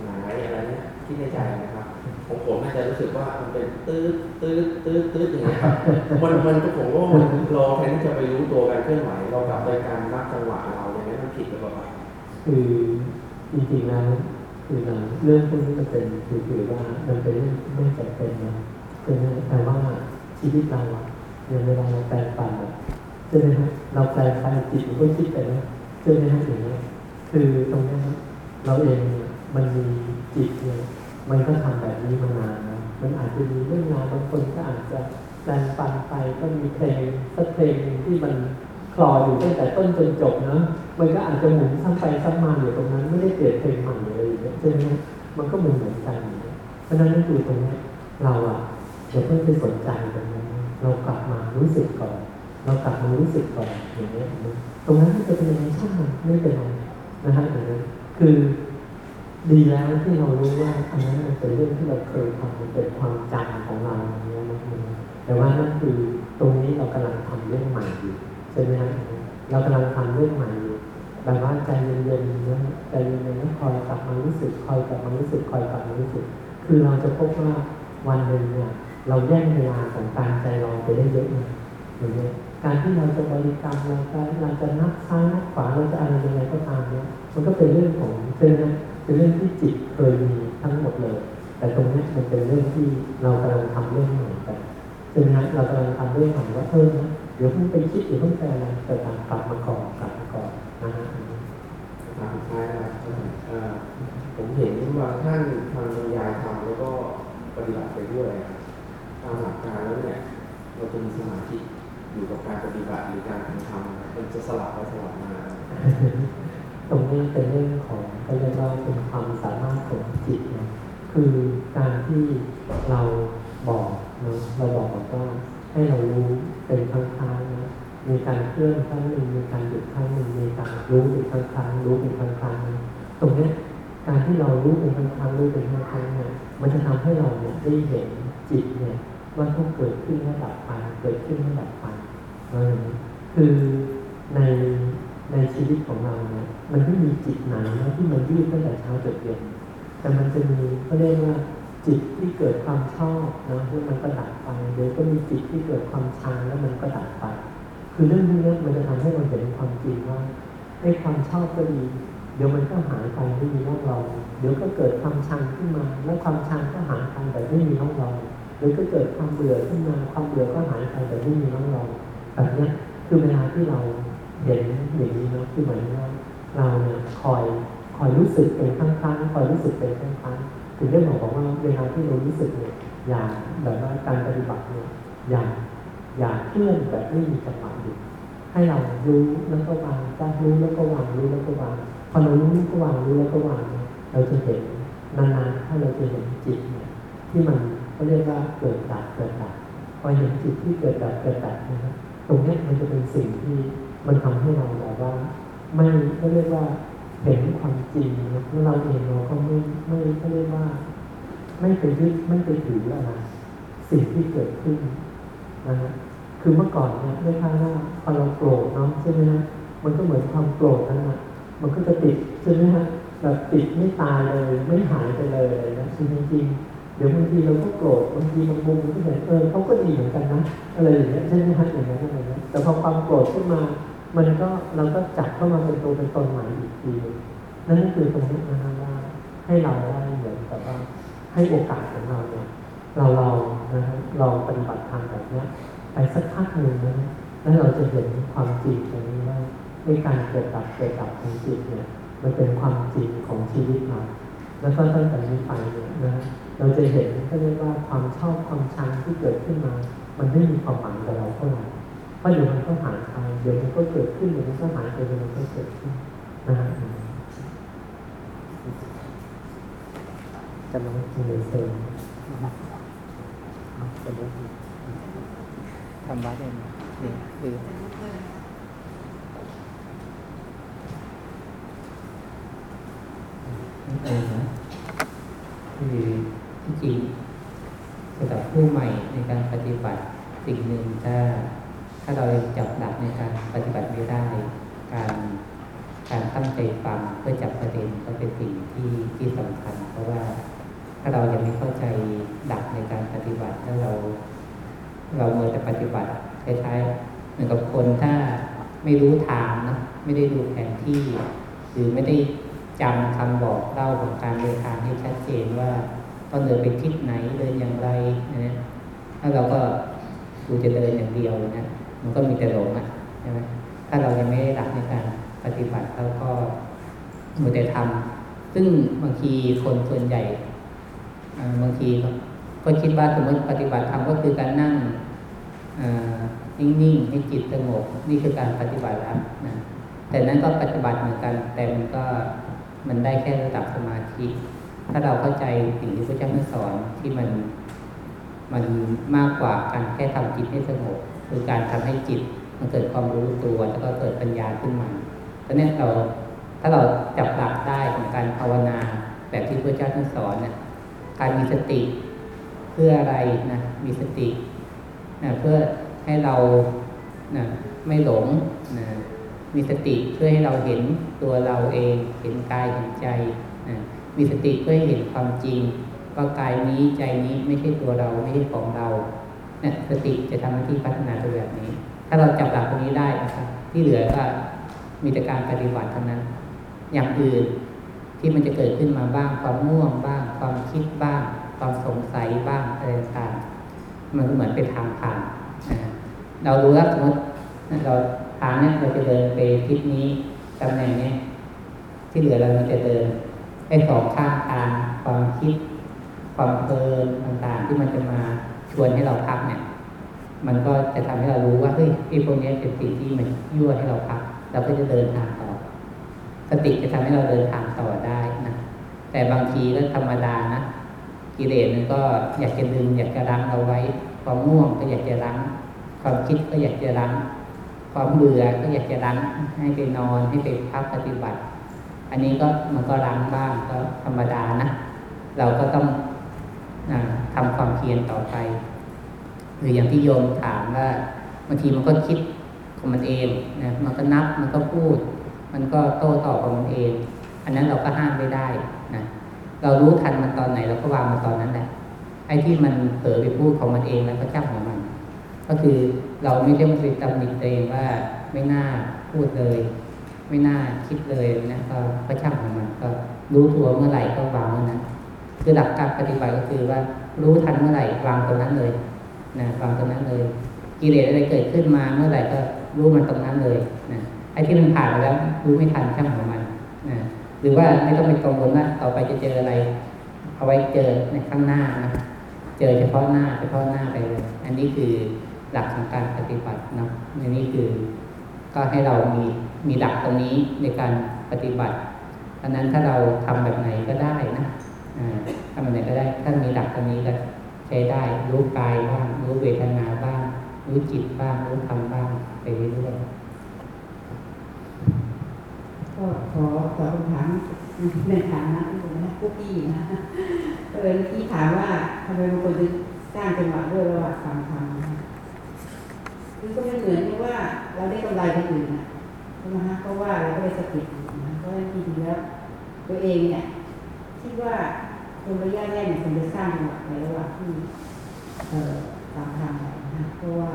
หงายอะไรเนี่ยคิดในใจนะ ของผมน่าจะรู้สึกว่ามันเป็นตืดตืดตืดตืดออย่างเงี้ยครับมันมันก็ผมว่ามันราแทนที่จะไปรู้ตัวการเคลื่อนไหวเรากลับไปการนับจังหวะเราอย่างนี้ยมันผิดหรือเปล่าครับคือจริงๆแล้วคือเราเรื่องพวกนี้มันเป็นคือคือว่ามันเป็นเรื่องไม่จำเป็นนะคือแต่ว่าชีวิตเราอะอย่างเวลาเราแปลงฟันอะใช่ไหมฮะเราแปลงฟันจิตมันก็คิดไปแล้วใช่ไหมฮะอย่างเงี้ยคือตรงนี้เราเองเนี่ยมันมีจิตเนี่ย มันก็ทำแบบนี้มานานนะมันอาจจะมีเรื่องราวบางคนก็อาจจะแปลงฟันไปก็มีเพลงสักเพลงหนึ่งที่มันคลออยู่ตั้งแต่ต้นจนจบนะมันก็อาจจะหมุนซ้ำไปซ้ำมาอยู่ตรงนั้นไม่ได้เกิดเพลงใหม่เลยอย่างเงี้ยใช่ไหมมันก็เหมือนเหมือนกันเพราะนั้นนั่นคือตรงนี้เราอะอย่าเพิ่งไปสนใจตรงนั้นเรากลับมารู้สึกก่อน เรากลับมารู้สึกก่อนอย่างเงี้ยตรงนั้นจะเป็นยังไงช่างมันไม่เป็นไรนะฮะอย่างนั้นคือ ดีแล้วที่เรารู้ว่าอันนั้นมันเป็นเรื่องที่เราเคยทำเป็นความจำของเราอย่างเงี้ยนะแต่ว่านั่นคือตรงนี้เรากำลังทำเรื่องใหม่อยู่ใช่ไหมครับเรากำลังทำเรื่องใหม่อยู่แบบว่าใจเย็นๆนะใจเย็นๆนะคอยกลับมารู้สึกคอยกลับมารู้สึกคอยกลับมารู้สึก คือเราจะพบว่าวันหนึ่งเนี่ยเราแย่งเวลาของการใจเราไปได้เยอะนะอย่างเงี้ยการที่เราจะบริกรรมเราจะเราจะนับซ้ายนับขวาเราจะอะไรยังไงก็ตามเนี่ยมันก็เป็นเรื่องของเช่นนะเป็นเรื่องที่จิตเคยมีทั้งหมดเลย แต่ตรงนี้มันเป็นเรื่องที่เรากำลังทำเรื่องใหม่กันใช่ไหมฮะเรากำลังทำเรื่องใหม่ว่าเออนะเดี๋ยวเพิ่งไปคิดเดี๋ยวเพิ่งไปอะไรแต่ตางกลับมาก่อนกลับมาก่อนนะฮะถามสุดท้ายนะครับผมเห็นบาท่านทางบรรยายทำแล้วก็ปฏิบัติไปด้วยตามหลักการแล้วเนี่ยเราจะมีสมาธิอยู่กับการปฏิบัติหรือการทำมันจะสลับไปสลับมา ตรงนี้เป็นเรื่องของก็เรียกว่าเป็นความสามารถของจิตนะคือการที่เราบอกเนาะเราบอกบอกว่าให้เรารู้เป็นครั้งๆนะมีการเคลื่อนครั้งหนึ่งมีการหยุดครั้งหนึ่งมีการรู้เป็นครั้งๆรู้เป็นครั้งๆนะตรงนี้การที่เรารู้เป็นครั้งๆรู้เป็นครั้งๆเนี่ยมันจะทำให้เราเนี่ยได้เห็นจิตเนี่ยว่าต้องเกิดขึ้นและดับไปเกิดขึ้นและดับไปคือใน ในชีวิตของเราเนี่ยมันไม่มีจิตไหนนะที่มันยืดตั้งแต่เช้าจนเย็นแต่มันจะมีเขาเรียกว่าจิตที่เกิดความชอบนะแล้วมันก็ดับไปเดี๋ยวก็มีจิตที่เกิดความชังแล้วมันก็ดับไป คือเรื่องพวกนี้มันจะทำให้เราเห็นความจริงว่าไอ้ความชอบก็ดี เดี๋ยวมันก็หายไปไม่มีร่องรอยเดี๋ยวก็เกิดความชังขึ้นมา แล้วความชังก็หายไปแต่ไม่มีร่องรอยเดี๋ยวก็เกิดความเบื่อขึ้นมาความเบื่อก็หายไปแต่ไม่มีร่องรอยแบบนี้คือเวลาที่เรา เห็นอย่างนี้เนาะคือเหมือนว่าเราเนี่ยคอยคอยรู้สึกเป็นครั้งๆคอยรู้สึกเป็นครั้งๆถึงได้บอกบอกว่าเวลาที่เรารู้สึกเนี่ยอย่างแบบว่าการปฏิบัติเนี่ยอย่างอย่างเคลื่อนแบบไม่มีจังหวะอยู่ให้เรารู้แล้วก็วางจ้ารู้แล้วก็วางรู้แล้วก็วางพอเรารู้แล้วก็วางรู้แล้วก็วางเราจะเห็นนานๆถ้าเราจะเห็นจิตเนี่ยที่มันเขาเรียกว่าเกิดดับเกิดดับพอเห็นจิตที่เกิดดับเกิดดับนะครับตรงนี้มันจะเป็นสิ่งที่ มันทำให้เราแบบว่าไม่เขาเรียกว่าเห็นความจริงนะแล้วเราเองเราก็ไม่ไม่เขาเรียกว่า ไม่ไปยึดไม่ไปถืออะไรสิ่งที่เกิดขึ้นนะฮะคือเมื่อก่อนเนี่ยด้วยข้างหน้าพอเราโกรธเนาะใช่ไหมฮะมันก็เหมือนความโกรธนั่นแหะมันก็จะติดใช่ไหมฮะแบบติดไม่ตายเลยไม่หายไปเลยนะจริงจริงเดี๋ยวบางทีเราก็โกรธบางทีบางมุมก็เห็นเออเขาก็ดีเหมือนกันนะอะไรอย่างเงี้ยใช่ไหมฮะอย่างนั้นอะไรเงี้ยแต่พอความโกรธขึ้นมา มันก็เราก็จับเข้ามาเป็นตัวเป็นตนใหม่อีกทีนั่นก็คือตรงนี้นะฮะว่าให้เราได้เหมือนกับว่าให้โอกาสของเราเนี่ยเราลองนะฮะลองปฏิบัติธรรมแบบเนี้ยไปสักพักหนึ่งนะแล้วเราจะเห็นความจริงตรงนี้ว่าในการเกิดดับเกิดดับของจิตเนี่ย มันเป็นความจริงของชีวิตเราแล้วก็ตั้งแต่นี้ไปเนี่ยนะเราจะเห็นก็เรียกว่าความชอบความชังที่เกิดขึ้นมา มันไม่มีความหมายกับเราเท่าไหร่ เพราะเดี๋ยวมันก็หายไปเดี๋ยวมันก็เกิดขึ้นเดี๋ยวมันก็หายไปเดี๋ยวมันก็เกิดขึ้นนะฮะจะมาในเซลล์ทำวัดเองนี่คือนั่นเองนะคือที่จริงสำหรับผู้ใหม่ในการปฏิบัติสิ่งหนึ่งถ้าถ้าเรายังจับหลักในการปฏิบัติไม่ได้ การการตั้งใจฟังเพื่อจับประเด็นก็เป็นสิ่งที่ที่สำคัญ เพราะว่าถ้าเรายังไม่เข้าใจหลักในการปฏิบัติถ้าเรา เราเมื่อจะปฏิบัติคล้ายๆเหมือนกับคนถ้าไม่รู้ทางนะไม่ได้ดูแผนที่ หรือไม่ได้จำคำบอกเล่าของการเดินทางให้ชัดเจนว่าต้องเดินไปทิศไหนเดินอย่างไรนะถ้าเราก็ดูจะเดินอย่างเดียวนะ มันก็มีแต่หลงอะใช่ไหมถ้าเรายังไม่ได้หลักในการปฏิบัติเราก็มัวแต่ทำซึ่งบางทีคนส่วนใหญ่บางทีก็คิดว่าสมมติปฏิบัติธรรมก็คือการนั่งนิ่งๆให้จิตสงบนี่คือการปฏิบัติแล้วนะแต่นั้นก็ปฏิบัติเหมือนกัน แต่มันก็มันได้แค่ระดับสมาธิ ถ้าเราเข้าใจสิ่งที่พระเจ้าท่านสอนที่มันมันมากกว่าการแค่ทำจิตให้สงบ คือการทำให้จิตมันเกิดความรู้ตัวแล้วก็เกิดปัญญาขึ้นมาตอนนี้นเราถ้าเราจับหลักได้ของการภาวนาแบบที่พระเจ้าท่านสอนเนี่ยการมีสติเพื่ออะไรนะมีสตินะเพื่อให้เรานะไม่หลงนะมีสติเพื่อให้เราเห็นตัวเราเอง เห็นกายเห็นใจนะมีสติเพื่อให้เห็นความจริงว่ากายนี้ใจนี้ไม่ใช่ตัวเราไม่ใช่ของเรา เนี่ยสติจะทำหน้าที่พัฒนาตัวแบบนี้ ถ้าเราจับหลักตรงนี้ได้นะครับ ที่เหลือก็มีแต่การปฏิบัติเท่านั้น อย่างอื่นที่มันจะเกิดขึ้นมาบ้าง ความง่วงบ้าง ความคิดบ้าง ความสงสัยบ้างอะไรต่างๆมันก็เหมือนเป็นทางผ่านเรารู้ว่าสมมติเราทางเนี้ยเราจะเดินไปทิศนี้ตำแหน่งเนี้ยที่เหลือเราจะเดินไอ้สองข้างทางความคิด ความเพลินต่างๆ ที่มันจะมา ชวนให้เราพักเนี่ย มันก็จะทำให้เรารู้ว่าเฮ้ยไอ้พวกเนี้ยเป็นสิ่งที่มันยั่วให้เราพัก เราก็จะเดินทางต่อ สติจะทำให้เราเดินทางต่อได้นะแต่บางทีก็ธรรมดานะกิเลสมันก็อยากจะดึงอยากจะรั้งเราไว้ ความง่วงก็อยากจะรั้ง ความคิดก็อยากจะรั้ง ความเบื่อก็อยากจะรั้งให้ไปนอนให้ไปพักปฏิบัติ อันนี้ก็มันก็รั้งบ้างก็ธรรมดานะเราก็ต้อง อาทำความเพียรต่อไป หรืออย่างที่โยมถามว่าบางทีมันก็คิดของมันเองนะมันก็นับมันก็พูด มันก็โต้ตอบของมันเอง อันนั้นเราก็ห้ามไม่ได้นะเรารู้ทันมันตอนไหนเราก็วางมันตอนนั้นแหละไอ้ที่มันเผลอไปพูดของมันเองแล้วก็ช่างของมัน ก็คือเราไม่ได้ไปตำหนิตัวเองว่าไม่น่าพูดเลย ไม่น่าคิดเลยนะก็ก็ช่างของมันก็รู้ตัวเมื่อไหร่ก็วางเมื่อนั้น คือหลักการปฏิบัติก็คือว่า รู้ทันเมื่อไหร่วางตรงนั้นเลยนะวางตรงนั้นเลย กิเลสอะไรเกิดขึ้นมาเมื่อไหร่ก็รู้มันตรงนั้นเลยนะไอ้ที่มันผ่านไปแล้วรู้ไม่ทันช่างของมันนะหรือว่าไม่ต้องไปกังวลว่าต่อไปจะเจออะไร เอาไว้เจอในข้างหน้านะเจอเฉพาะหน้าเฉพาะหน้าไปเลย อันนี้คือหลักของการปฏิบัติเนาะอันนี้คือก็ให้เรามีมีหลักตรงนี้ในการปฏิบัติอันนั้นถ้าเราทำแบบไหนก็ได้นะ ทำแบบไหนก็ได้ถ้ามีหลักตรงนี้ก็ใช้ได้รู้กายบ้าง รู้เวทนาบ้าง รู้จิตบ้าง รู้ธรรมบ้างไปเรื่อยก็ขอตอคำถามในฐานะผมนะพวกพี่นะเออที่ถามว่าทำไมบางคนถึงสร้างจังหวะด้วยระหว่างฟังธรรมคือก็ไม่เหมือนกับว่าเราได้กำไรคนอื่นนะใช่ไหมฮะเพราะว่าเราได้สตินะเพราะจริงๆแล้วตัวเองเนี่ยคิดว่า คนระยะแรกเนี่ยควรจะสร้างจังหวะในระหว่างที่เอ่อฟังธรรมนะเพราะว่า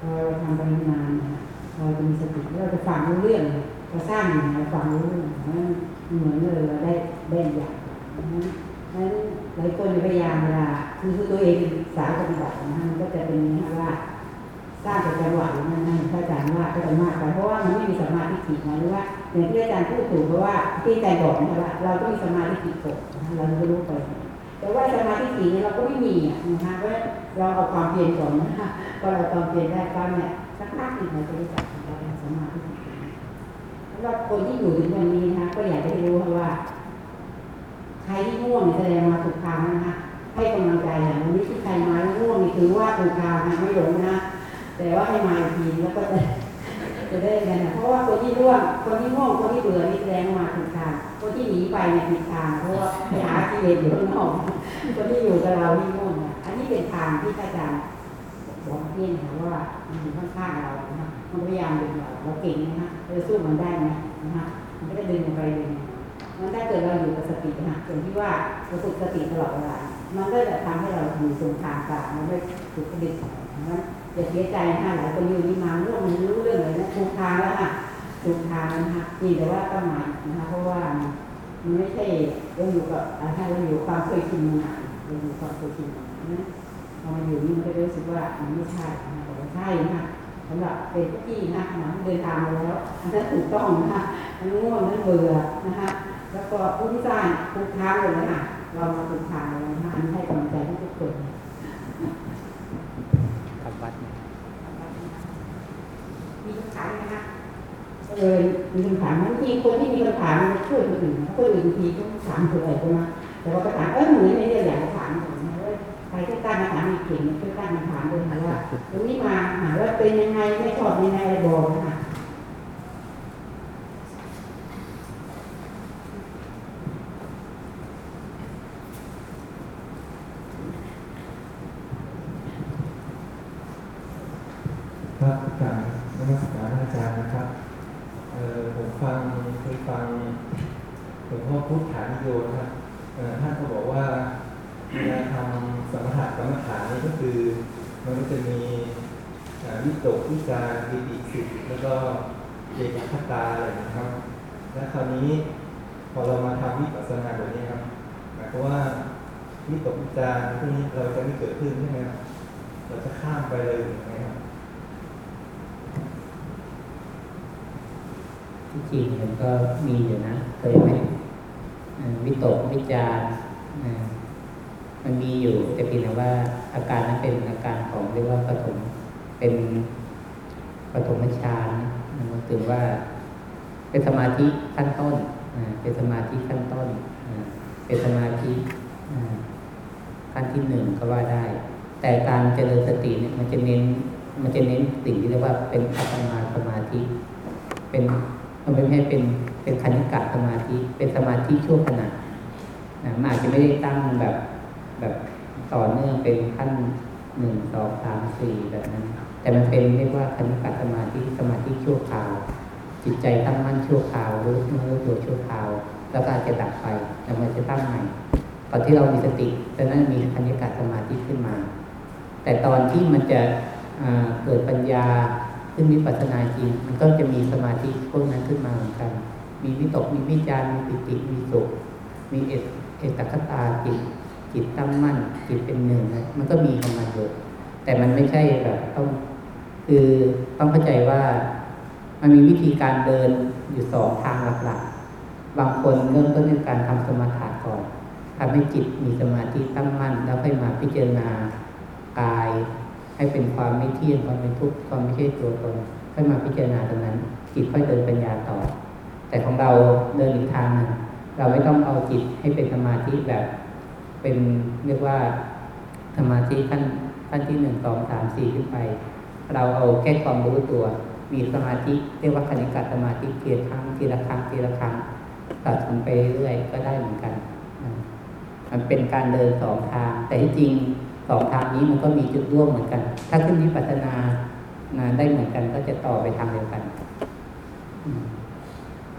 พอเราทำไปนานเนี่ยเราจะมีสติเราจะฟังรู้เรื่องเราสร้างอย่างไรฟังรู้เรื่องนั้นเหมือนเลยเราได้แบ่งอย่างนั้นนั้นหลายคนพยายามเวลาคือคือตัวเองสายปฏิบัตินะมันก็จะเป็นอย่างนี้ว่าสร้างแต่จังหวะอย่างนั้นนะพระอาจารย์ว่าก็จะมากไปเพราะว่ามันไม่มีสมาธิถี่นะหรือว่าอย่างที่อาจารย์พูดถูกเพราะว่าที่อาจารย์บอกนะว่าเราต้องมีสมาธิถี่ก่อน เราจะรู้ไป แต่ว่าสมาธิถี่เนี่ยเราก็ไม่มีอะนะคะเพราเราเอาความเพียรก่อนนะคะพอเราความเพียรได้ก็เนี่ยสักพักหนึ่งเราจะรู้จักการสมาธิถี่สำหรับคนที่อยู่ถึงวันนี้นะคะก็อยากจะให้รู้ว่า ใครที่ง่วงเนี่ยแสดงมาถูกทางนะคะให้กำลังใจอย่างวันนี้ที่ใครมาล่วงนี่ถือว่าถูกทางนะไม่หลงนะแต่ว่าให้มาอีกทีแล้วก็จะจะได้กันนะเพราะว่าคนที่ร่วงคนที่ง่วงคนที่เบื่อนี่แสดงมาถูกทาง คนที่หนีไปเนี่ยผิดทางเพราะว่าไปหากิเลสอยู่ข้างนอกคนที่อยู่กับเราที่ง่นอันนี้เป็นทางที่พระอาจารย์บอกเพี่นะคะว่ามันอยู่ข้างๆเรานะมันพยายามดึงเราเราเก่งนะฮะเราจะสู้มันได้ไหมนะฮะมันก็จะดึงไปดึงมันถ้าเกิดเราอยู่กับสตินะอย่างที่ว่าเราฝึกสติตลอดเวลามันก็จะทำให้เราอยู่ตรงทางกลางมันไม่ถูกกระดิกนะอย่าเสียใจนะหลายคนอยู่นี่มาเรื่องมันรู้เรื่องเลยนะถูกทางแล้วค่ะ ถูกทางนะฮะนี่แต่ว่าต้องหมายนะคะเพราะว่ามันไม่ใช่เราอยู่กับอะไรเราอยู่ความเคยชินมาเราอยู่ความเคยชินนะพอมาอยู่นี่มันก็รู้สึกว่ามันไม่ใช่นะแต่ว่าใช่นะสำหรับเป็นผู้ที่นะนะเดินทางมาแล้วอันนั้นถูกต้องนะคะมันง่วงมันเบื่อนะคะแล้วก็ผู้ที่สร้างถูกทางเลยนะคะเรามาถูกทางเลยนะคะอันนี้ให้กำลังใจทุกคนกลับวัดไหมมีคำถามไหมคะ เออมีคำถามบางทีคนที่มีคำถามช่วยคนอื่นคนอื่นทีก็ถามเผื่ออะไรก็มาแต่ว่าก็ถามเออเหมือนในเรื่องอยากถามผมว่าใครที่กล้ามาถามมีเก่งช่วยกล้ามาถามเลยค่ะว่าตรงนี้มาหาว่าเป็นยังไงไม่ชอบยังไงอะไรบอกนะคะครับกรารนมัสการอาจารย์นะครับ เอ่อผม ฟังเคยฟังหลวงพ่อพุทธฐานิโยนะครับท่านก็บอกว่าเวลาทำสมถะกรรมฐานนี่ก็คือ มันก็จะมีวิตกวิจารปิติสุขแล้วก็เอกคตาอะไรนะครับ และคราวนี้พอเรามาทำวิปัสสนาแบบนี้ครับหมายความว่าวิตกวิจารพวกนี้เราจะไม่เกิดขึ้นใช่ไหมครับเราจะข้ามไปเลยหรือไงครับ ที่จริงมันก็มีอยู่นะเคยไหมวิตกวิจารมันมีอยู่แต่เพียงแต่ว่าอาการนั้นเป็นอาการของเรียกว่าปฐมเป็นปฐมฌานนะมันถือว่า เป็นสมาธิขั้นต้นเป็นสมาธิขั้นต้นเป็นสมาธิขั้นที่หนึ่งก็ว่าได้ แต่การเจริญสติเนี่ยมันจะเน้น มันจะเน้นสิ่งที่เรียกว่าเป็นอัปปนาสมาธิ เป็น มันไม่ใช่เป็นเป็นคณิกะสมาธิ เป็นสมาธิชั่วขณะนะมันอาจจะไม่ได้ตั้งแบบแบบต่อเนื่องเป็นขั้นหนึ่งสองสามสี่แบบนั้น แต่มันเป็นเรียกว่าคณิกะสมาธิสมาธิชั่วคราว จิตใจตั้งมั่นชั่วคราวรู้เมื่อรู้ตัวชั่วคราว แล้วก็อาจจะดับไปแล้วมันจะตั้งใหม่ตอนที่เรามีสติตอนนั้นมีคณิกะสมาธิขึ้นมา แต่ตอนที่มันจะเกิดปัญญา ขึ้นมีปัสสนาจริง มันก็จะมีสมาธิพวกนั้นขึ้นมาเหมือนกัน มีวิตก มีวิจารมีปิติ มีสุข มีเอตเอตคตาจิต จิตตั้งมั่น จิตเป็นหนึ่งนะมันก็มีของมันอยู่แต่มันไม่ใช่แบบต้อง คือต้องเข้าใจว่ามันมีวิธีการเดินอยู่สองทางหลักๆ บางคนเริ่มต้นด้วยการทำสมาธิก่อนทำให้จิตมีสมาธิตั้งมั่น แล้วค่อยมาพิจารณากาย ให้เป็นความไม่เที่ยงความเป็นทุกข์ความไม่ใช่ตัวตนค่อยมาพิจารณาตรงนั้น จิตค่อยเดินปัญญาต่อ แต่ของเราเดินอีกทางหนึ่งเราไม่ต้องเอาจิตให้เป็นสมาธิแบบ เป็นเรียกว่าสมาธิขั้นขั้นที่หนึ่งสองสามสี่ขึ้นไป เราเอาแค่ความรู้ตัว มีสมาธิเรียกว่าคณิกะสมาธิเทียครั้งทีละครั้งทีละครั้งตัดมันไปเรื่อยก็ได้เหมือนกัน มันเป็นการเดินสองทาง แต่ที่จริง สองทางนี้มันก็มีจุดร่วมเหมือนกัน ถ้าขึ้นวิปัสสนานะได้เหมือนกันก็จะต่อไปทางเดียวกัน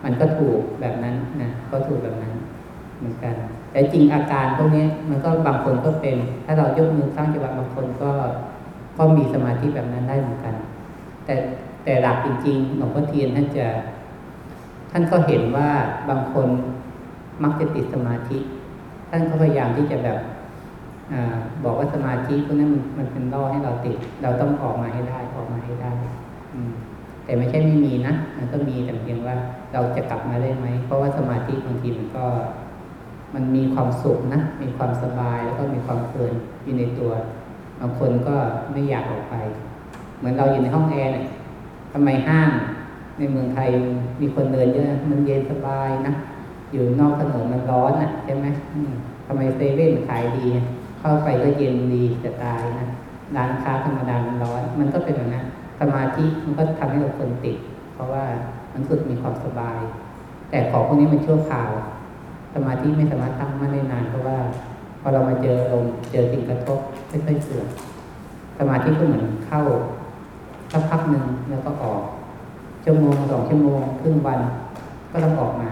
มันก็ถูกแบบนั้นนะก็ถูกแบบนั้น เหมือนกัน แต่จริงอาการพวกนี้มันก็บางคนก็เป็น ถ้าเรายกมือสร้างจังหวะบางคนก็ก็มีสมาธิแบบนั้นได้เหมือนกัน แต่แต่หลักจริงๆหลวงพ่อเทียนท่านจะ ท่านก็เห็นว่าบางคนมักจะติดสมาธิ ท่านก็พยายามที่จะแบบ บอกว่าสมาธิพวกนั้นมันมันเป็นล่อให้เราติด เราต้องออกมาให้ได้ออกมาให้ได้ อืม แต่ไม่ใช่ไม่มีนะมันก็มีแต่เพียงว่าเราจะกลับมาได้ไหม เพราะว่าสมาธิบางทีมันก็ มันมีความสุขนะมีความสบายแล้วก็มีความเพลินอยู่ในตัวบางคนก็ไม่อยากออกไป เหมือนเราอยู่ในห้องแอร์เนี่ยทำไมห้างในเมืองไทยมีคนเดินเยอะมันเย็นสบายนะอยู่นอกถนนมันร้อนอะใช่ไหมอืมทำไมเซเว่นขายดี เข้าไปก็เย็นดีจะตายนะร้านค้าธรรมดามันร้อน มันก็เป็นแบบนั้นสมาธิมันก็ทำให้เราคนติด เพราะว่ามันรู้สึกมีความสบาย แต่ของพวกนี้มันชั่วคราว สมาธิไม่สามารถตั้งมั่นได้นานเพราะว่าพอเรามาเจอลมเจอสิ่งกระทบค่อยๆเสื่อมสมาธิก็เหมือนเข้าสักพักหนึ่งแล้วก็ออกชั่วโมงสองชั่วโมงครึ่งวันก็ต้องออกมา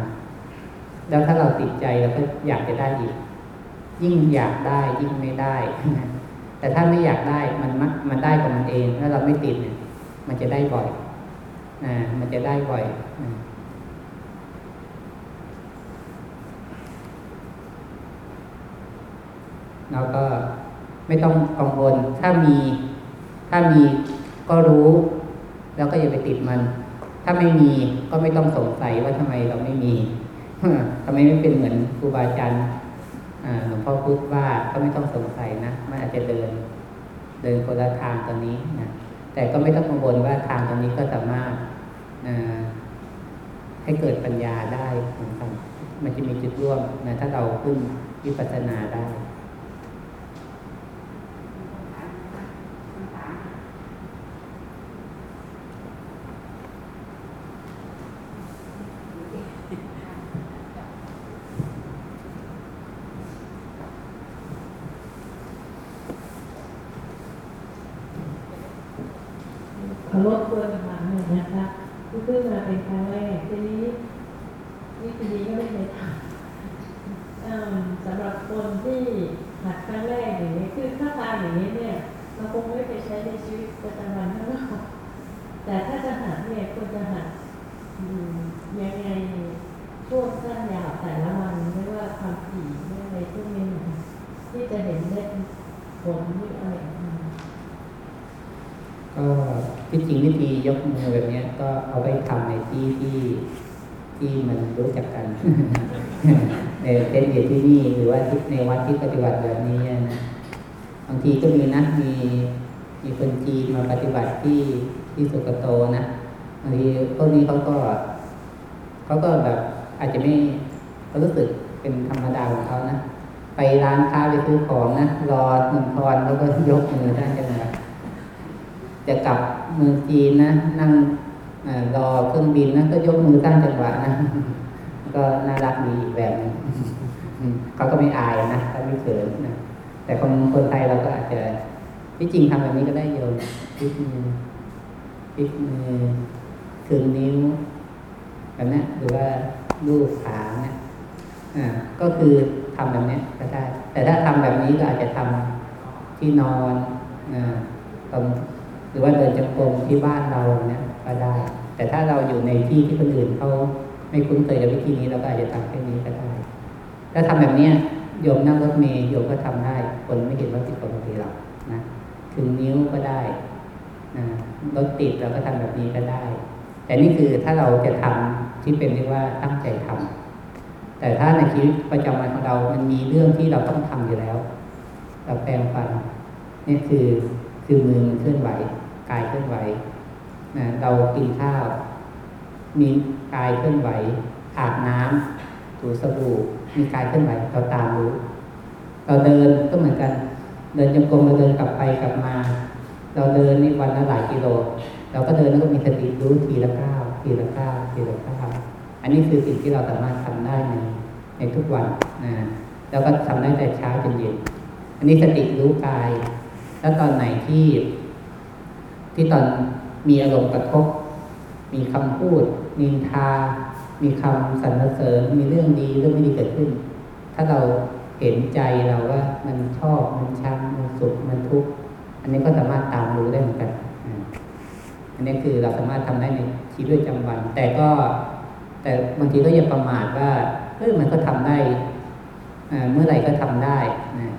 แล้วถ้าเราติดใจเราก็อยากจะได้อีก ยิ่งอยากได้ยิ่งไม่ได้ แต่ถ้าไม่อยากได้มันมักมันได้ของมันเองถ้าเราไม่ติดเนี่ย มันจะได้บ่อยอ่ามันจะได้บ่อยเราก็ไม่ต้องกังวลถ้ามีถ้ามีก็รู้ แล้วก็อย่าไปติดมัน ถ้าไม่มีก็ไม่ต้องสงสัยว่าทำไมเราไม่มีทำไมไม่เป็นเหมือนครูบาอาจารย์ หลวงพ่อพูดว่าก็ไม่ต้องสงสัยนะมันอาจจะเดิน เดินคนละทางตอนนี้นะแต่ก็ไม่ต้องกังวลว่าทางตอนนี้ก็สามารถให้เกิดปัญญาได้เหมือนกันมันจะมีจุดร่วมนะถ้าเราขึ้นวิปัสสนาได้ ขอรบกวนมาหน่อยนะคะเพิ่งมาเป็นครั้งแรกทีนี้วิธีนี้ก็ไม่เคยทำเอิ่มสำหรับคนที่หัดครั้งแรกอย่างนี้คือถ้าทางอย่างนี้เนี่ยเราคงไม่ไปใช้ในชีวิตประจำวันข้างนอกแต่ถ้าจะหัดเนี่ยควรจะหัดอืมยังไงช่วงสั้นยาวแต่ละวันไม่ว่าความถี่ไม่อะไรพวกนี้นะคะที่จะเห็นได้ ผลที่อะไรออกมาก็ที่จริงวิธียกมือแบบเนี้ยก็เอาไปทำในที่ที่ที่มันรู้จักกัน ในเช่นอยู่ที่นี่หรือว่าที่ในวัดที่ปฏิบัติแบบนี้นะบางทีก็มีนะมีมีคนจีนมาปฏิบัติที่ที่สุกโตนะบางทีพวกนี้เขาก็เขาก็แบบอาจจะไม่เขารู้สึกเป็นธรรมดาของเขานะ ไปร้านค้าไปซื้อของนะรอหนึ่งทอนแล้วก็ยกมือท่านจังหวะจะกลับเมืองจีนนะนั่งเออรอเครื่องบินนะก็ยกมือสร้งจังหวะนะก็น่ารักดีแบบนึงเขาก็ไม่อายนะเขาไม่เขินนะแต่คนคนไทยเราก็อาจจะที่จริงทำแบบนี้ก็ได้โยมพลิกมือพลิกมือถึงนิ้วแบบนี้หรือว่าลูบขาเนี่ยอ่าก็คือ ทำแบบเนี้ยก็ได้ แต่ถ้าทำแบบนี้ก็อาจจะทำที่นอนอ่าตรงหรือว่าเดินจงกรมที่บ้านเราเนี่ยก็ได้ แต่ถ้าเราอยู่ในที่ที่คนอื่นเขาไม่คุ้นเคยกับวิธีนี้เราก็อาจจะทำแค่นี้ก็ได้ ถ้าทำแบบเนี้ยโยมนั่งรถเมล์โยมก็ทำได้ คนไม่เห็นว่าผิดปกติหรอกนะถึงนิ้วก็ได้นะรถติดเราก็ทำแบบนี้ก็ได้ แต่นี่คือถ้าเราจะทำที่เป็นเรียกว่าตั้งใจทำ แต่ถ้าในชีวิตประจำวันของเรา มันมีเรื่องที่เราต้องทำอยู่แล้ว เราแปลงฟันนี่คือคือมือมันเคลื่อนไหวกายเคลื่อนไหวนะเรากินข้าว มีกายเคลื่อนไหวอาบน้ำถูสบู่มีกายเคลื่อนไหวเราตามรู้เราเดินก็เหมือนกัน เดินจงกรมเราเดินกลับไปกลับมา เราเดินในวันละหลายกิโล เราก็เดินแล้วก็มีสติรู้ทีละก้าวทีละก้าวทีละก้าว นนี้คือสิ่งที่เราสามารถทำได้ในในทุกวันนะแล้วก็ทำได้แต่เช้าจนเย็น อันนี้สติรู้กาย แล้วตอนไหนที่ ที่ตอนมีอารมณ์กระทบ มีคำพูดนินทา มีคำสรรเสริญ มีเรื่องดีเรื่องไม่ดีเกิดขึ้น ถ้าเราเห็นใจเราว่ามันชอบมันชังมันสุขมันทุกข์อันนี้ก็สามารถตามรู้ได้เหมือนกัน อันนี้คือเราสามารถทำได้ในชีวิตประจำวัน แต่ก็ แต่บางทีก็อย่าประมาทว่าเออมันก็ทำได้เมื่อไหร่ก็ทำได้นะ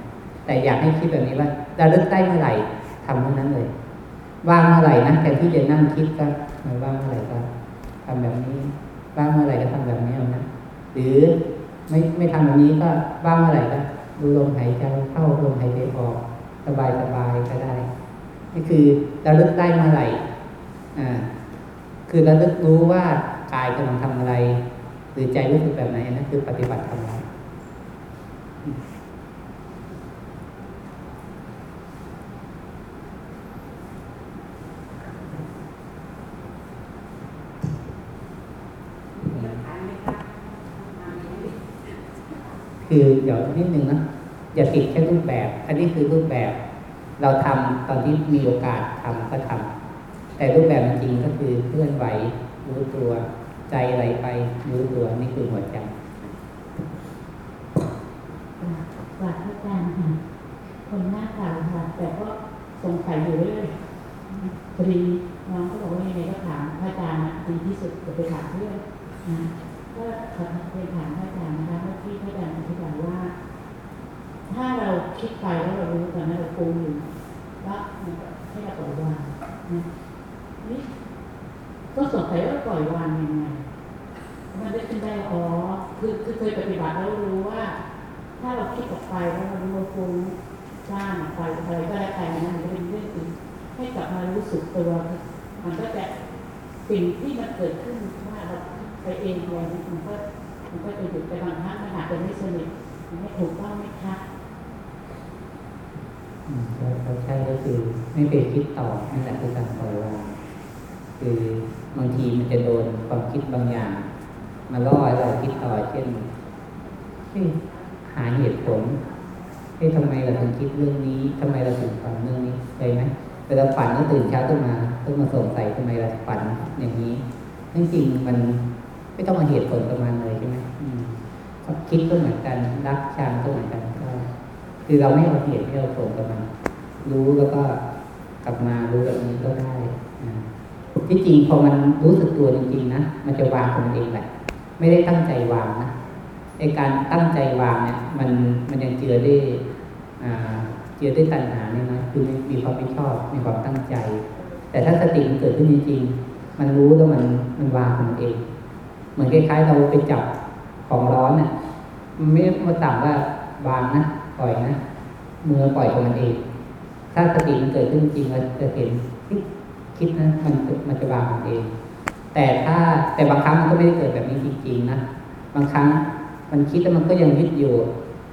แต่อยากให้คิดแบบนี้ว่าเราเลิกได้เมื่อไหร่ทำเมื่อนั้นเลยว่างเมื่อไหร่นะแต่ที่จะนั่งคิดก็ว่างเมื่อไหร่ก็ทำแบบนี้ว่างเมื่อไหร่ก็ทำแบบนี้เอานะหรือไม่ไม่ทำแบบนี้ก็ว่างเมื่อไหร่ก็ดูลมหายใจเข้าลมหายใจออกสบายสบายก็ได้นี่คือเราลึกได้เมื่อไหร่อ่าคือเราลึกรู้ว่า กายกำลังทำอะไร หรือใจรู้สึกแบบไหนนั่นคือปฏิบัติธรรมคือเดี๋ยวนิดนึงนะอย่าติดแค่รูปแบบ อันนี้คือรูปแบบ เราทำตอนที่มีโอกาสทำก็ทำ แต่รูปแบบจริงก็คือเคลื่อนไหว รู้ตัว ใจไหลไป รู้ตัวนี่คือหัวใจกราบพระอาจารย์ค่ะคนหน้าตาค่ะ แต่ก็สงสัยอยู่เรื่อยพอดีน้องก็บอกว่ายังไงก็ถามพระอาจารย์ดีที่สุดจะไปถามเพื่อนนะก็ขอไปถามพระอาจารย์นะคะเมื่อกี้พระอาจารย์อธิบายว่า ถ้าเราคิดไปแล้วเรารู้ตอนนั้นเราปรุงอยู่ว่ามันก็ให้เราปล่อยวางนะนี่ ก็สงสัยว่าปล่อยวางยังไงมันได้ขึ้นได้อ๋อคือคือเคยปฏิบัติแล้วรู้ว่า ถ้าเราคิดออกไปแล้วเรารู้ว่าฟุ้งสร้างออกไปอะไรก็แล้วแต่มันจะเป็นเรื่องอื่นให้กลับมารู้สึกตัว มันก็จะสิ่งที่มันเกิดขึ้นว่าเราไปเองอะไรเนี่ยมันก็มันก็จะหยุดไปบางครั้งมันอาจจะไม่สนิทมันไม่ถูกต้องไม่คะอืมก็ก็ใช่ก็คือไม่ไปคิดต่อนั่นแหละคือการปล่อยวาง คือบางทีมันจะโดนความคิดบางอย่าง มาล่อให้เราคิดต่อเช่นหาเหตุผลเฮ้ยทำไมเราถึงคิดเรื่องนี้ทำไมเราถึงฝันเรื่องนี้เคยไหมเวลาฝันก็ตื่นเช้าขึ้นมาต้องมาสงสัยทำไมเราฝันอย่างนี้จริงๆมันไม่ต้องมาเหตุผลกับมันเลยใช่ไหมอืมคิดก็เหมือนกันรักชังก็เหมือนกันก็คือเราไม่เอาเหตุไม่เอาผลกับมันรู้แล้วก็กลับมารู้แบบนี้ก็ได้ ที่จริงพอมันรู้สึกตัวจริงๆนะมันจะวางของมันเองแหละไม่ได้ตั้งใจวางนะไอการตั้งใจวางเนี่ยมันมันยังเจือด้เจือด้ตัณหาเนี่ยนะคือมีความไม่ชอบมีความตั้งใจ แต่ถ้าสติมันเกิดขึ้นจริงๆมันรู้แล้วมันมันวางของมันเอง เหมือนคล้ายๆ เราไปจับของร้อนเนี่ยไม่มาสั่งว่าวางนะปล่อยนะมือปล่อยของมันเอง ถ้าสติมันเกิดขึ้นจริงเราจะเห็น คิดนะมันมันจะวางของเอง แต่ถ้าแต่บางครั้งมันก็ไม่ได้เกิดแบบนี้จริงๆนะบางครั้งมันคิดแล้วมันก็ยังยึดอยู่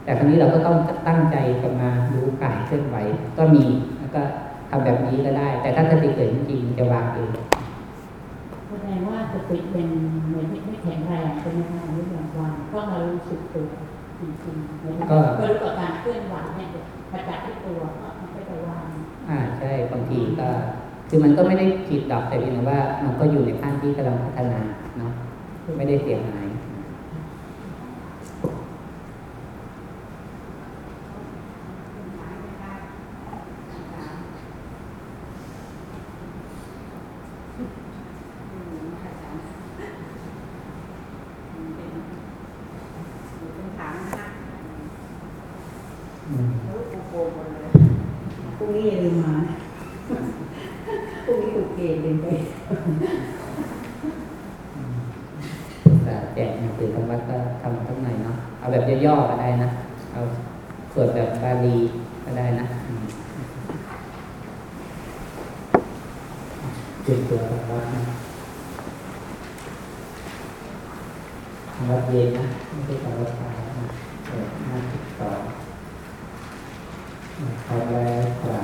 แต่ครั้นี้เราก็ต้องตั้งใจกลับมารู้กายเคลื่อนไหวก็มีแล้วก็ทำแบบนี้ก็ได้ แต่ถ้าสติเกิดจริงๆมันจะวางเองแสดงว่าสติเป็นเหมือนไม่แข็งแรงเป็นไหมคะอันนี้อย่างวางต้องมารู้สึกตัวจริงๆแล้วก็รู้กับการเคลื่อนไหวเนี่ยประจักษ์ที่ตัวมันก็จะวางอ่าใช่บางทีก็ คือมันก็ไม่ได้ผิดดอกแต่เพียงแต่ว่า มันก็อยู่ในขั้นที่กำลังพัฒนาเนาะไม่ได้เสียหาย อืม พรุ่งนี้อย่าลืมมาพรุ่งนี้ถูกเกณฑ์เป็นไป แต่แจกหนังสือธรรมะก็ทำทั้งไหนอยเนาะเอาแบบย่อๆก็ได้นะ เอาสวดแบบบาลีก็ได้นะอืมเป็นตัวธรรมะนะธรรมะเย็ นะไม่ใช่ธรรมะเช้านะเออห้าสิบสองเขาแล้วกว่า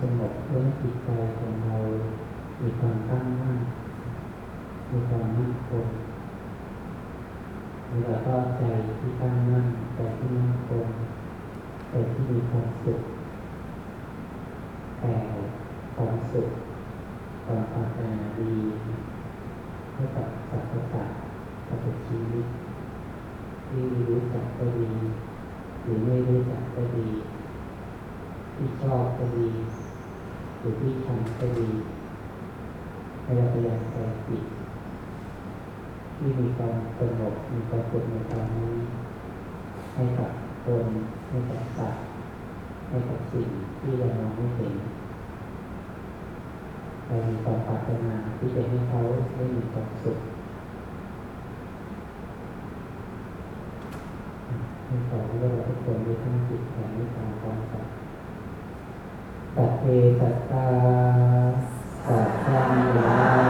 สงบเพื่อจิตใจของเรามีความตั้งมั่นมีความมั่นคงแล้วก็ใจที่ตั้งมั่นใจที่มั่นคงใจที่มีความสุขแต่ความสุขความปรารถนาดีให้กับสรรพสัตว์สรรพชีวิตที่รู้จักก็ดีหรือไม่รู้จักก็ดีที่ชอบก็ดี หรือที่ชังก็ดีให้เราพยายามใจจิตที่มีความสงบมีความสุขในตอนนี้ให้กับคนให้กับสัตว์ให้กับสิ่งที่เรามองไม่เห็นเรามีความปรารถนาที่จะให้เขาได้มีความสุขให้ขอให้เราทุกคนได้ทั้งจิตแผ่เมตตาพร้อมกัน สัพเพสัตตาสัตว์ทั้งหลาย